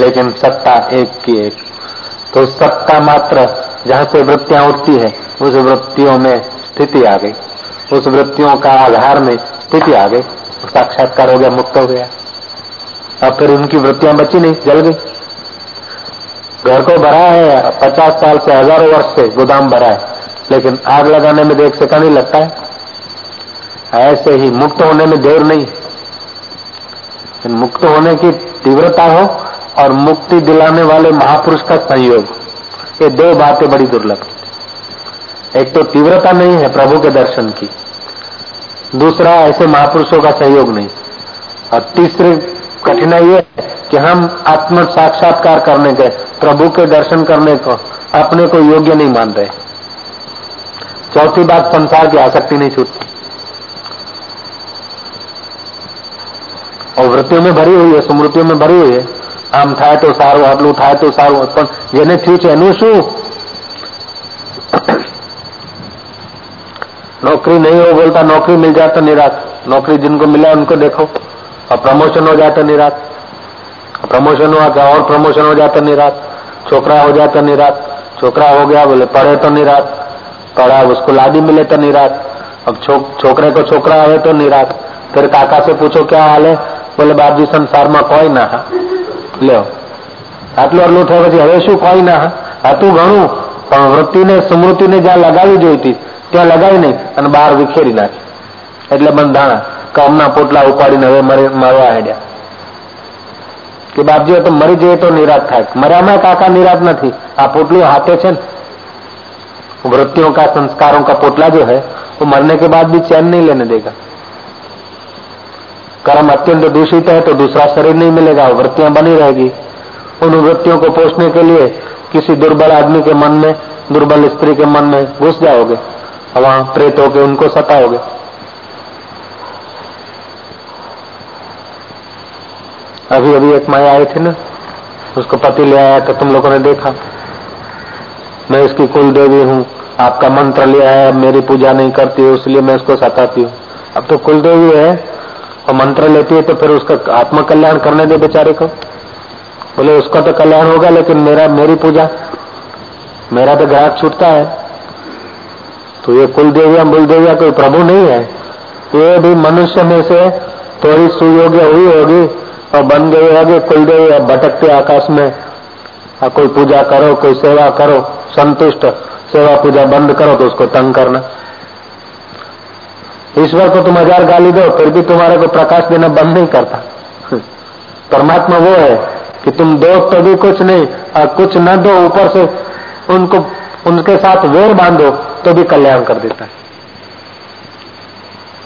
लेकिन सत्ता एक की एक। तो सत्ता मात्र, जहाँ से वृत्तियाँ उठती है, उस वृत्तियों में स्थिति आ गई। उस वृत्तियों का आधार में स्थिति आ गई। साक्षात्कार हो गया, मुक्त हो गया। अब फिर उनकी वृत्तियाँ बची नहीं, जल गई। घर को भरा है, पचास साल से हज़ारों वर्ष से गोदाम भरा है, लेकिन आग लगाने में देख सका नहीं लगता है। ऐसे ही मुक्त होने में देर नहीं। मुक्त होने की तीव्रता हो और मुक्ति दिलाने वाले महापुरुष का संयोग। ये दो बातें बड़ी दुर्लभ। एक तो तीव्रता नहीं है प्रभु के दर्शन की। दूसरा, ऐसे महापुरुषों का सहयोग नहीं। और तीसरी कठिनाई ये कि हम आत्म साक्षात्कार करने के प्रभु के दर्शन करने को, अपने को योग्य नहीं मान रहे। चौथी बात, संसार की आसक्ति नहीं छूटती और वृत्तियों में भरी हुई है, स्मृतियों में भरी हुई है। આમ થાય તો સારું આટલું થાય તો સારું પણ જેને થયું છે એનું શું नौकरी नहीं हो बोलता नौकरी मिल जाता निराश नौकरी जिनको मिला उनको देखो और प्रमोशन हो जाता निराश प्रमोशन हुआ क्या और प्रमोशन हो जाता निराश छोकरा हो जाता निराश छोकरा हो गया बोले पढ़े तो निराश पढ़ा उसको लादी मिले तो निराश अब छो, छोकरे को छोकरा आवे तो निराश फिर काका से पूछो क्या हाल है બોલે બાપજી સંસારમાં કોઈ ના લ્યો આટલું આટલું થયું પછી હવે શું કોઈ ના હતું ઘણું પણ વૃત્તિને સ્મૃતિને જ્યાં લગાવી જોઈતી ત્યાં લગાવી નહીં અને બહાર વિખેરી નાખી એટલે બંધાણા કમના પોટલા ઉપાડીને હવે મરવા હેડ્યા કે બાપજી તો મરી જઈએ તો નિરાશ થાય મર્યામાં કાકા નિરાશ નથી આ પોટલું હાથે છે ને वृत्तियों का संस्कारों का पोटला जो है वो मरने के बाद भी चैन नहीं लेने देगा कर्म अत्यंत दूषित है तो दूसरा शरीर नहीं मिलेगा, वृत्तियाँ बनी रहेगी। उन वृत्तियों को पोषने के लिए किसी दुर्बल आदमी के मन में, दुर्बल स्त्री के मन में घुस जाओगे वहाँ प्रेत होके उनको सताओगे। अभी अभी एक माया आई थी ना, उसको पति ले आया तो तुम लोगों ने देखा। मैं इसकी कुल देवी हूँ, आपका मंत्र लिया है मेरी पूजा नहीं करती है, इसलिए मैं उसको सताती हूँ। अब तो कुल देवी है और मंत्र लेती है तो फिर उसका आत्म कल्याण करने दे बेचारे को। बोले, उसका तो कल्याण होगा, लेकिन मेरा, मेरी पूजा, मेरा तो ग्राहक छूटता है। तो ये कुल देविया बुल देविया कोई प्रभु नहीं है। ये भी मनुष्य में से थोड़ी सुयोग्य हुई होगी और बन गई होगी कुल देवी भटकते आकाश में और कोई पूजा करो, कोई सेवा करो, संतुष्ट, सेवा पूजा बंद करो तो उसको तंग करना। ईश्वर को तुम हज़ार गाली दो, फिर भी तुम्हारे को प्रकाश देना बंद नहीं करता। परमात्मा वो है कि तुम दो तो भी कुछ नहीं, और कुछ न दो, ऊपर से उनको, उनके साथ वेर बांधो तो भी कल्याण कर देता है।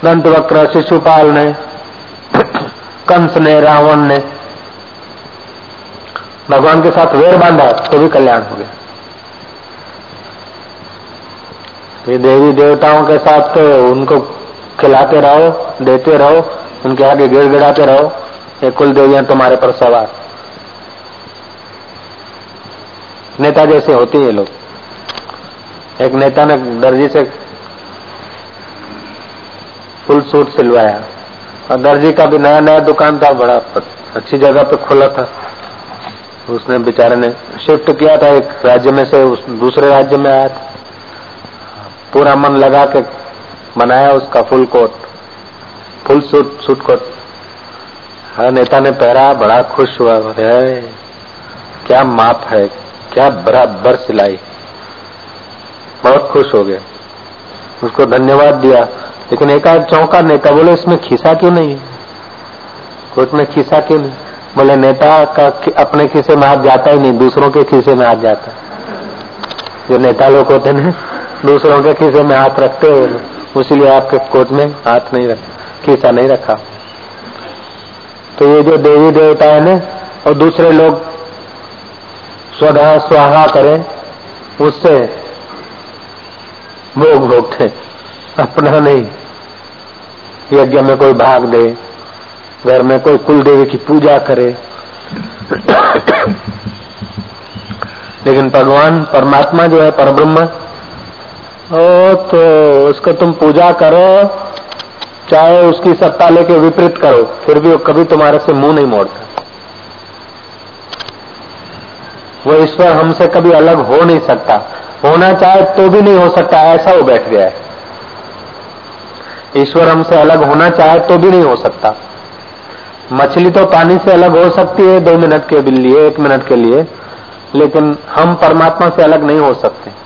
दंत वक्र शिशुपाल ने, कंस ने, रावण ने, भगवान के साथ वेर बांधा तो भी कल्याण हो गया। ये देवी देवताओं के साथ तो उनको खिलाते रहो, देते रहो, उनके आगे गिड़ गिड़ाते रहो। ये कुल देवियाँ तुम्हारे पर सवार। नेता जैसे होती है लोग। एक नेता ने दर्जी से फुल सूट सिलवाया। और दर्जी का भी नया नया दुकान था, बड़ा अच्छी जगह पे खुला था। उसने बेचारे ने शिफ्ट किया था, एक राज्य में से उस दूसरे राज्य में आया था। पूरा मन लगा के बनाया उसका full coat, full suit suit coat. हर नेता ने पहरा, बड़ा खुश हुआ। है क्या माप है, क्या बराबर सिलाई। बहुत खुश हो गया उसको धन्यवाद दिया। लेकिन एक आध चौंका नेता बोले, इसमें खिसा क्यों नहीं? कोट में खिसा क्यों नहीं? बोले, नेता का अपने खिसे में हाथ जाता ही नहीं, दूसरों के खिसे में हाथ जाता जो नेता लोग होते ना, दूसरों के खिसे में हाथ रखते हो इसीलिए आपके कोट में हाथ नहीं रखा खीसा नहीं रखा। तो ये जो देवी देवता है ना और दूसरे लोग स्वधा, स्वाहा करें, उससे भोग भोगते, अपना नहीं। यज्ञ में कोई भाग दे, घर में कोई कुल देवी की पूजा करे। लेकिन भगवान परमात्मा जो है, परब्रह्म तो उसको तुम पूजा करो, चाहे उसकी सत्ता लेके विपरीत करो, फिर भी वो कभी तुम्हारे से मुँह नहीं मोड़ता। वो ईश्वर हमसे कभी अलग हो नहीं सकता। होना चाहे तो भी नहीं हो सकता, ऐसा वो बैठ गया है। ईश्वर हमसे अलग होना चाहे तो भी नहीं हो सकता। मछली तो पानी से अलग हो सकती है, दो मिनट के लिए, एक मिनट के लिए, लेकिन हम परमात्मा से अलग नहीं हो सकते।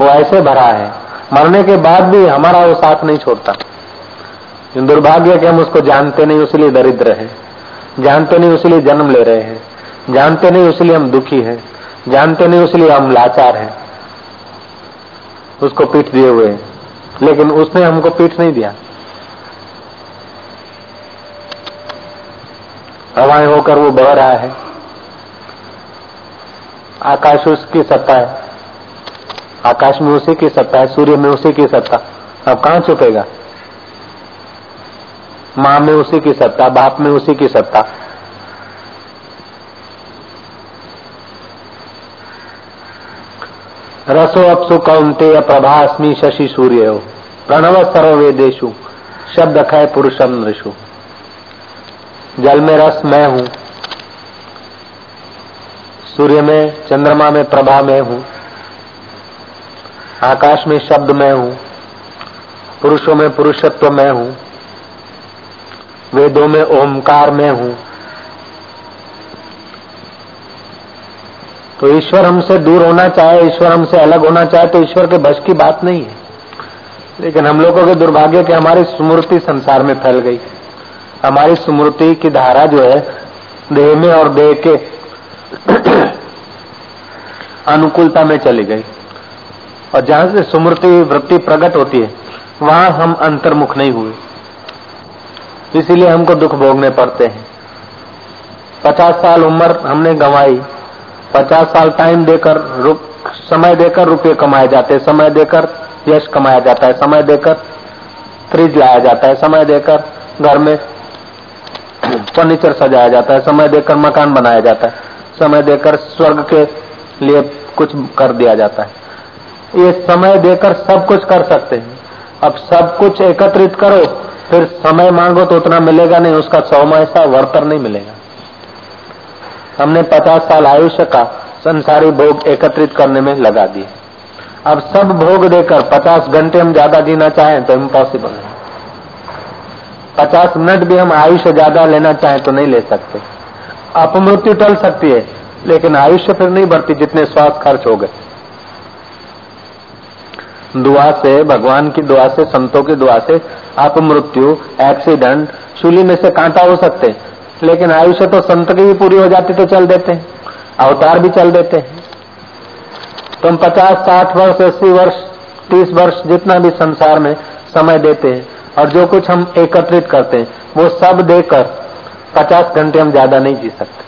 वो ऐसे भरा है। मरने के बाद भी हमारा वो साथ नहीं छोड़ता। दुर्भाग्य कि हम उसको जानते नहीं उसलिए दरिद्र है। जानते नहीं उसलिए जन्म ले रहे हैं। जानते नहीं उसलिए हम दुखी हैं। जानते नहीं उसलिए हम लाचार हैं। उसको पीठ दिए हुए लेकिन उसने हमको पीठ नहीं दिया। हवाएँ होकर वो बह रहा है। आकाश उसकी सत्ता है आकाश में उसी की सत्ता है, सूर्य में उसी की सत्ता। अब कहाँ छुपेगा? माँ में उसी की सत्ता, बाप में उसी की सत्ता। रसो अपसु कौंते प्रभास्मी शशि सूर्य। हो प्रणव सर्वेदेशु शब्द खय पुरुषम नृषु। जल में रस मैं हूँ। सूर्य में, चंद्रमा में प्रभा में हूँ। आकाश में शब्द मैं हूँ, पुरुषों में पुरुषत्व मैं हूँ, वेदों में ओमकार में हूँ। तो ईश्वर हमसे दूर होना चाहे, ईश्वर हमसे अलग होना चाहे तो ईश्वर के बस की बात नहीं है। लेकिन हम लोगों के दुर्भाग्य के हमारी स्मृति संसार में फैल गई। हमारी स्मृति की धारा जो है, देह में और देह के अनुकूलता में चली गई। और जहाँ से सुमृति वृत्ति प्रकट होती है, वहाँ हम अंतर्मुख नहीं हुए। इसीलिए हमको दुख भोगने पड़ते हैं। पचास साल उम्र हमने गंवाई। पचास साल टाइम देकर समय देकर रुपये कमाए जाते हैं। समय देकर यश कमाया जाता है। समय देकर फ्रिज लाया जाता है। समय देकर घर में फर्नीचर सजाया जाता है। समय देकर मकान बनाया जाता है। समय देकर स्वर्ग के लिए कुछ कर दिया जाता है। ये समय देकर सब कुछ कर सकते हैं। अब सब कुछ एकत्रित करो, फिर समय मांगो तो उतना मिलेगा नहीं, उसका सौ ऐसा वर्तर नहीं मिलेगा। हमने पचास साल आयुष्य का संसारी भोग एकत्रित करने में लगा दिए अब सब भोग देकर पचास घंटे हम ज़्यादा जीना चाहें तो इम्पॉसिबल है। पचास मिनट भी हम आयुष्य ज़्यादा लेना चाहें तो नहीं ले सकते। अपमृत्यु टल सकती है, लेकिन आयुष्य फिर नहीं बढ़ती जितने स्वास्थ्य खर्च हो गए। दुआ से, भगवान की दुआ से, संतों की दुआ से आप मृत्यु एक्सीडेंट शूली में से कांटा हो सकते लेकिन आयुष्य तो संत की भी पूरी हो जाती तो चल देते अवतार भी चल देते तुम पचास, साठ वर्ष, अस्सी वर्ष, तीस वर्ष जितना भी संसार में समय देते हैं और जो कुछ हम एकत्रित करते हैं, वो सब देकर पचास घंटे हम ज़्यादा नहीं जी सकते।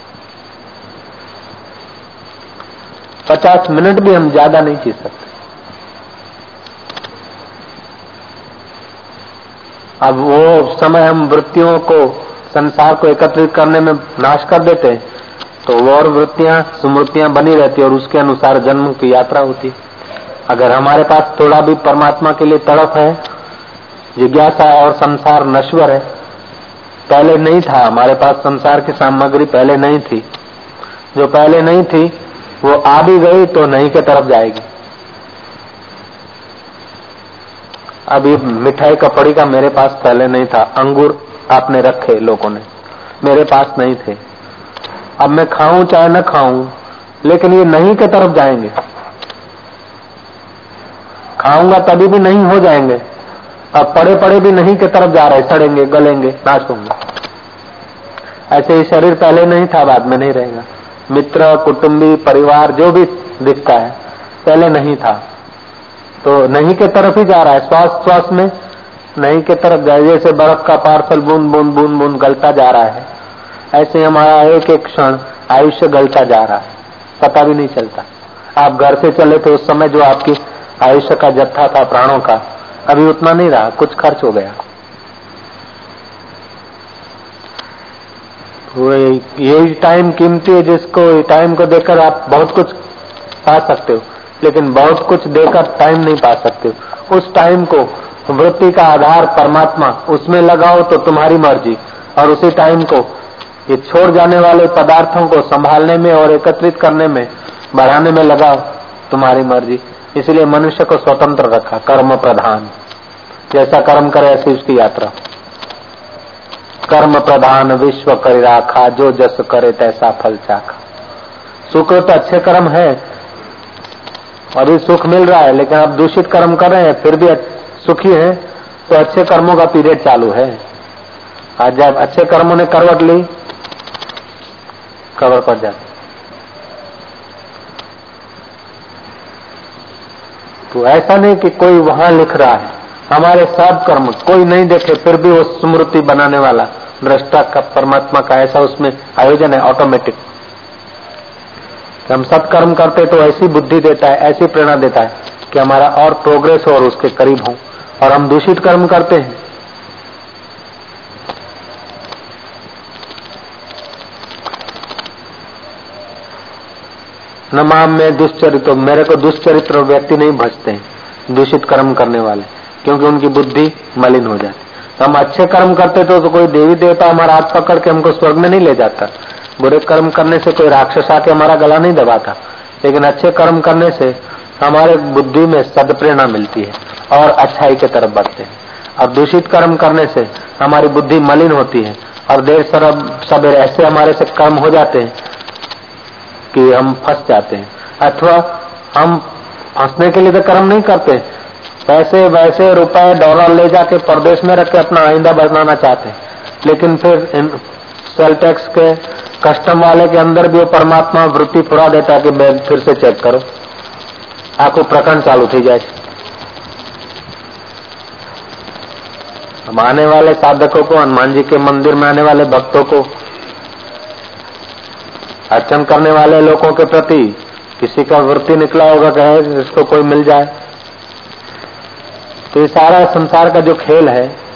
पचास मिनट भी हम ज़्यादा नहीं जी सकते। अब वो समय हम वृत्तियों को, संसार को एकत्रित करने में नाश कर देते तो वो और वृत्तियाँ, स्मृतियाँ बनी रहती और उसके अनुसार जन्म की यात्रा होती अगर हमारे पास थोड़ा भी परमात्मा के लिए तड़प है, जिज्ञासा और संसार नश्वर है, पहले नहीं था, हमारे पास संसार की सामग्री पहले नहीं थी। जो पहले नहीं थी, वो आ भी गई तो नहीं के तरफ़ जाएगी। अभी मिठाई का पड़ी का मेरे पास पहले नहीं था, अंगूर आपने रखे लोगों ने, मेरे पास नहीं थे। अब मैं खाऊं चाहे न खाऊं, लेकिन ये नहीं के तरफ़ जाएँगे। खाऊँगा तभी भी नहीं हो जाएँगे। अब पड़े पड़े भी नहीं के तरफ़ जा रहे, सड़ेंगे, गलेंगे, नाश होंगे। ऐसे ही शरीर पहले नहीं था, बाद में नहीं रहेगा। मित्र, कुटुंबी, परिवार, जो भी दिखता है, पहले नहीं था। तो नहीं के तरफ़ ही जा रहा है, श्वास श्वास में, नहीं के तरफ़ जाए जैसे बर्फ़ का पार्सल बूंद बूंद बूंद बूंद गलता जा रहा है, ऐसे हमारा एक एक क्षण आयुष्य गलता जा रहा है, पता भी नहीं चलता। आप घर से चले तो उस समय जो आपकी आयुष्य का जत्था था, प्राणों का, अभी उतना नहीं रहा, कुछ खर्च हो गया। यही टाइम कीमती है जिसको टाइम को देखकर आप बहुत कुछ पा सकते हो। लेकिन बहुत कुछ देकर टाइम नहीं पा सकते। उस टाइम को वृत्ति का आधार परमात्मा उसमें लगाओ तो तुम्हारी मर्ज़ी। और उसी टाइम को ये छोड़ जाने वाले पदार्थों को संभालने में और एकत्रित करने में, बढ़ाने में लगाओ, तुम्हारी मर्ज़ी। इसलिए मनुष्य को स्वतंत्र रखा, कर्म प्रधान। जैसा कर्म करे ऐसी उसकी यात्रा। कर्म प्रधान, विश्व कर राखा, जो जस करे तैसा फल चाखा। सुख तो अच्छे कर्म है अभी सुख मिल रहा है, लेकिन आप दूषित कर्म कर रहे हैं, फिर भी सुखी है तो अच्छे कर्मों का पीरियड चालू है। आज जब अच्छे कर्मों ने करवट ली कवर पर जाते। तो ऐसा नहीं कि कोई वहाँ लिख रहा है, हमारे सब कर्म, कोई नहीं देखे, फिर भी वो स्मृति बनाने वाला, दृष्टा का परमात्मा का ऐसा उसमें आयोजन है ऑटोमेटिक हम सत्कर्म करते तो ऐसी बुद्धि देता है ऐसी प्रेरणा देता है कि हमारा और प्रोग्रेस हो और उसके करीब हो। और हम दूषित कर्म करते हैं। नमाम में दुष्चरित्र मेरे को दुष्चरित्र व्यक्ति नहीं भजते हैं दूषित कर्म करने वाले क्योंकि उनकी बुद्धि मलिन हो जाती हम अच्छे कर्म करते तो, तो कोई देवी देवता हमारा हाथ पकड़ के हमको स्वर्ग में नहीं ले जाता। बुरे कर्म करने से कोई राक्षस आके हमारा गला नहीं दबाता। लेकिन अच्छे कर्म करने से हमारे बुद्धि में सदप्रेरणा मिलती है और अच्छाई के तरफ़ बढ़ते हैं। और दूषित कर्म करने से हमारी बुद्धि मलिन होती है और देर सरब सब ऐसे हमारे से कर्म हो जाते हैं कि हम फंस जाते हैं। अथवा हम फंसने के लिए तो कर्म नहीं करते। पैसे वैसे रुपए डॉलर ले जाके प्रदेश में रख के अपना आइंदा बनाना चाहते हैं। लेकिन फिर सेल टैक्स के कस्टम वाले के अंदर भी वो परमात्मा वृत्ति फुरा देता है कि फिर से चेक करो। આખું प्रकरण चालू थी जाए। हम आने वाले साधकों को, हनुमान जी के मंदिर में आने वाले भक्तों को, अर्चन करने वाले लोगों के प्रति किसी का वृत्ति निकला होगा कहे जिसको कोई मिल जाए। तो ये सारा संसार का जो खेल है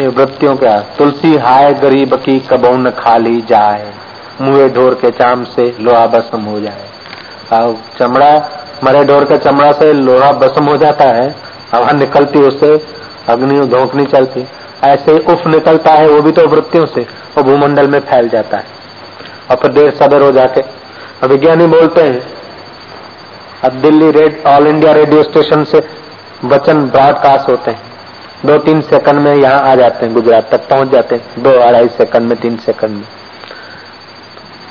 वृत्तियों का तुलसी, हाय गरीब की कबो न खाली जाए। मुए ढोर के चाम से लोहा बसम हो जाए। और चमड़ा, मरे ढोर के चमड़ा से लोहा बसम हो जाता है। हवा निकलती उससे, अग्नि धोकनी चलती। ऐसे उफ निकलता है, वो भी तो वृत्तियों से वो भूमंडल में फैल जाता है। और फिर देर सदर हो जाके विज्ञानी बोलते हैं, अब दिल्ली रेड, ऑल इंडिया रेडियो स्टेशन से वचन ब्रॉडकास्ट होते हैं। दो तीन सेकंड में यहाँ आ जाते हैं गुजरात तक पहुँच जाते हैं। दो अढ़ाई सेकंड में, तीन सेकंड में।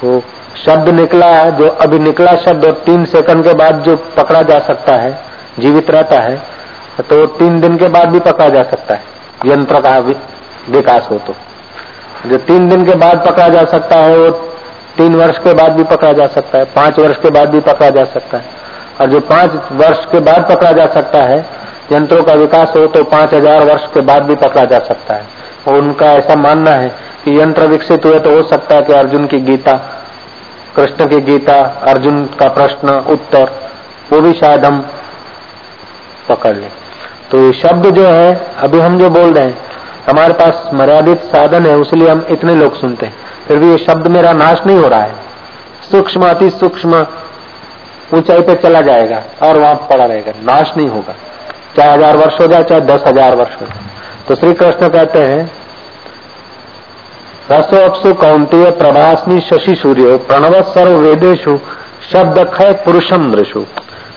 वो शब्द निकला जो अभी निकला शब्द और तीन सेकंड के बाद जो पकड़ा जा सकता है, जीवित रहता है तो तीन दिन के बाद भी पकड़ा जा सकता है। यंत्र का विकास हो तो। जो तीन दिन के बाद पकड़ा जा सकता है, वो तीन वर्ष के बाद भी पकड़ा जा सकता है, पाँच वर्ष के बाद भी पकड़ा जा सकता है। और जो पाँच वर्ष के बाद पकड़ा जा सकता है यंत्रों का विकास हो तो पाँच हज़ार वर्ष के बाद भी पकड़ा जा सकता है। और उनका ऐसा मानना है कि यंत्र विकसित हुए तो हो सकता है कि अर्जुन की गीता, कृष्ण की गीता, अर्जुन का प्रश्न, उत्तर, वो भी शायद हम पकड़ लें। तो ये शब्द जो है, अभी हम जो बोल रहे हैं, हमारे पास मर्यादित साधन है, उसलिए हम इतने लोग सुनते हैं। फिर भी ये शब्द मेरा नाश नहीं हो रहा है। सूक्ष्म अति सूक्ष्म ऊंचाई पे चला जाएगा और वहाँ पड़ा रहेगा। नाश नहीं होगा। चाहे हज़ार वर्ष हो जाए चाहे दस हज़ार वर्ष हो जाए तो श्री कृष्ण कहते हैं, रसो अपसु कौंतीय प्रभासनी शशि सूर्य, प्रणव सर्व वेदेशु शब्द खय पुरुषम दृशु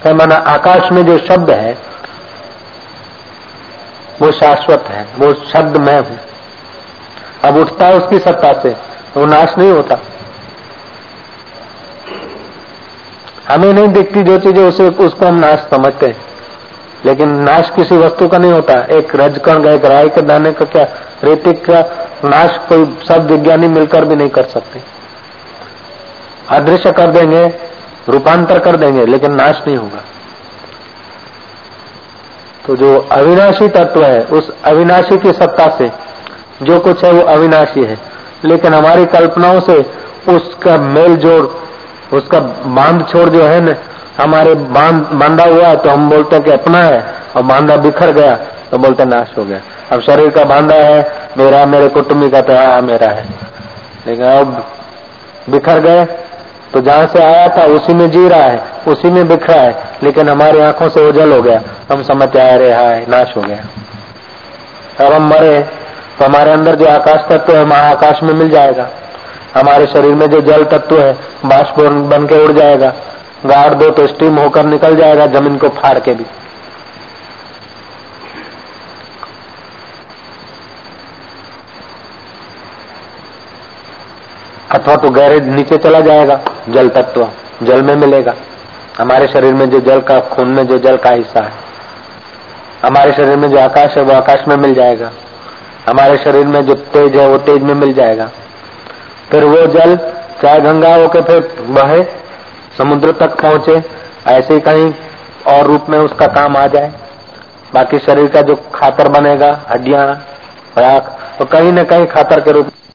माना आकाश में जो शब्द है, वो शाश्वत है, वो शब्द मैं हूँ। अब उठता है उसकी सत्ता से वो नाश नहीं होता। हमें नहीं दिखती जो चीज़ें उसे, उसको हम नाश समझते हैं। लेकिन नाश किसी वस्तु का नहीं होता। एक रजकण एक राय के दाने का क्या रेतिक का नाश कोई सब विज्ञानी मिलकर भी नहीं कर सकते। अदृश्य कर देंगे, रूपांतर कर देंगे, लेकिन नाश नहीं होगा। तो जो अविनाशी तत्व है, उस अविनाशी की सत्ता से जो कुछ है, वो अविनाशी है। लेकिन हमारी कल्पनाओं से उसका मेल जोड़ उसका बाँध छोड़ जो है ना हमारे बाँध हुआ है तो हम बोलते हैं कि अपना है, और बांधा बिखर गया तो बोलते नाश हो गया। अब शरीर का बांधा है, मेरा, मेरे कुटुंबी का तो हाँ मेरा है। लेकिन अब बिखर गए तो जहाँ से आया था, उसी में जी रहा है, उसी में बिखरा है, लेकिन हमारी आँखों से ओझल हो गया। हम समझते आ रहे हाय नाश हो गया। अब हम मरे तो हमारे अंदर जो आकाश तत्व है, महाआकाश में मिल जाएगा। हमारे शरीर में जो जल तत्व है, बाष्प बन के उड़ जाएगा। गाड़ दो तो स्टीम होकर निकल जाएगा, ज़मीन को फाड़ के भी। अथवा तो गहरे नीचे चला जाएगा, जल तत्व, जल में मिलेगा। हमारे शरीर में जो जल का खून में जो जल का हिस्सा है, हमारे शरीर में जो आकाश है, वो आकाश में मिल जाएगा। हमारे शरीर में जो तेज है, वो तेज में मिल जाएगा। फिर वो जल चाहे गंगा होके फिर बहे समुद्र तक पहुँचे, ऐसे ही कहीं और रूप में उसका काम आ जाए। बाकी शरीर का जो खातर बनेगा, हड्डियाँ राख तो कहीं न कहीं खातर के रूप में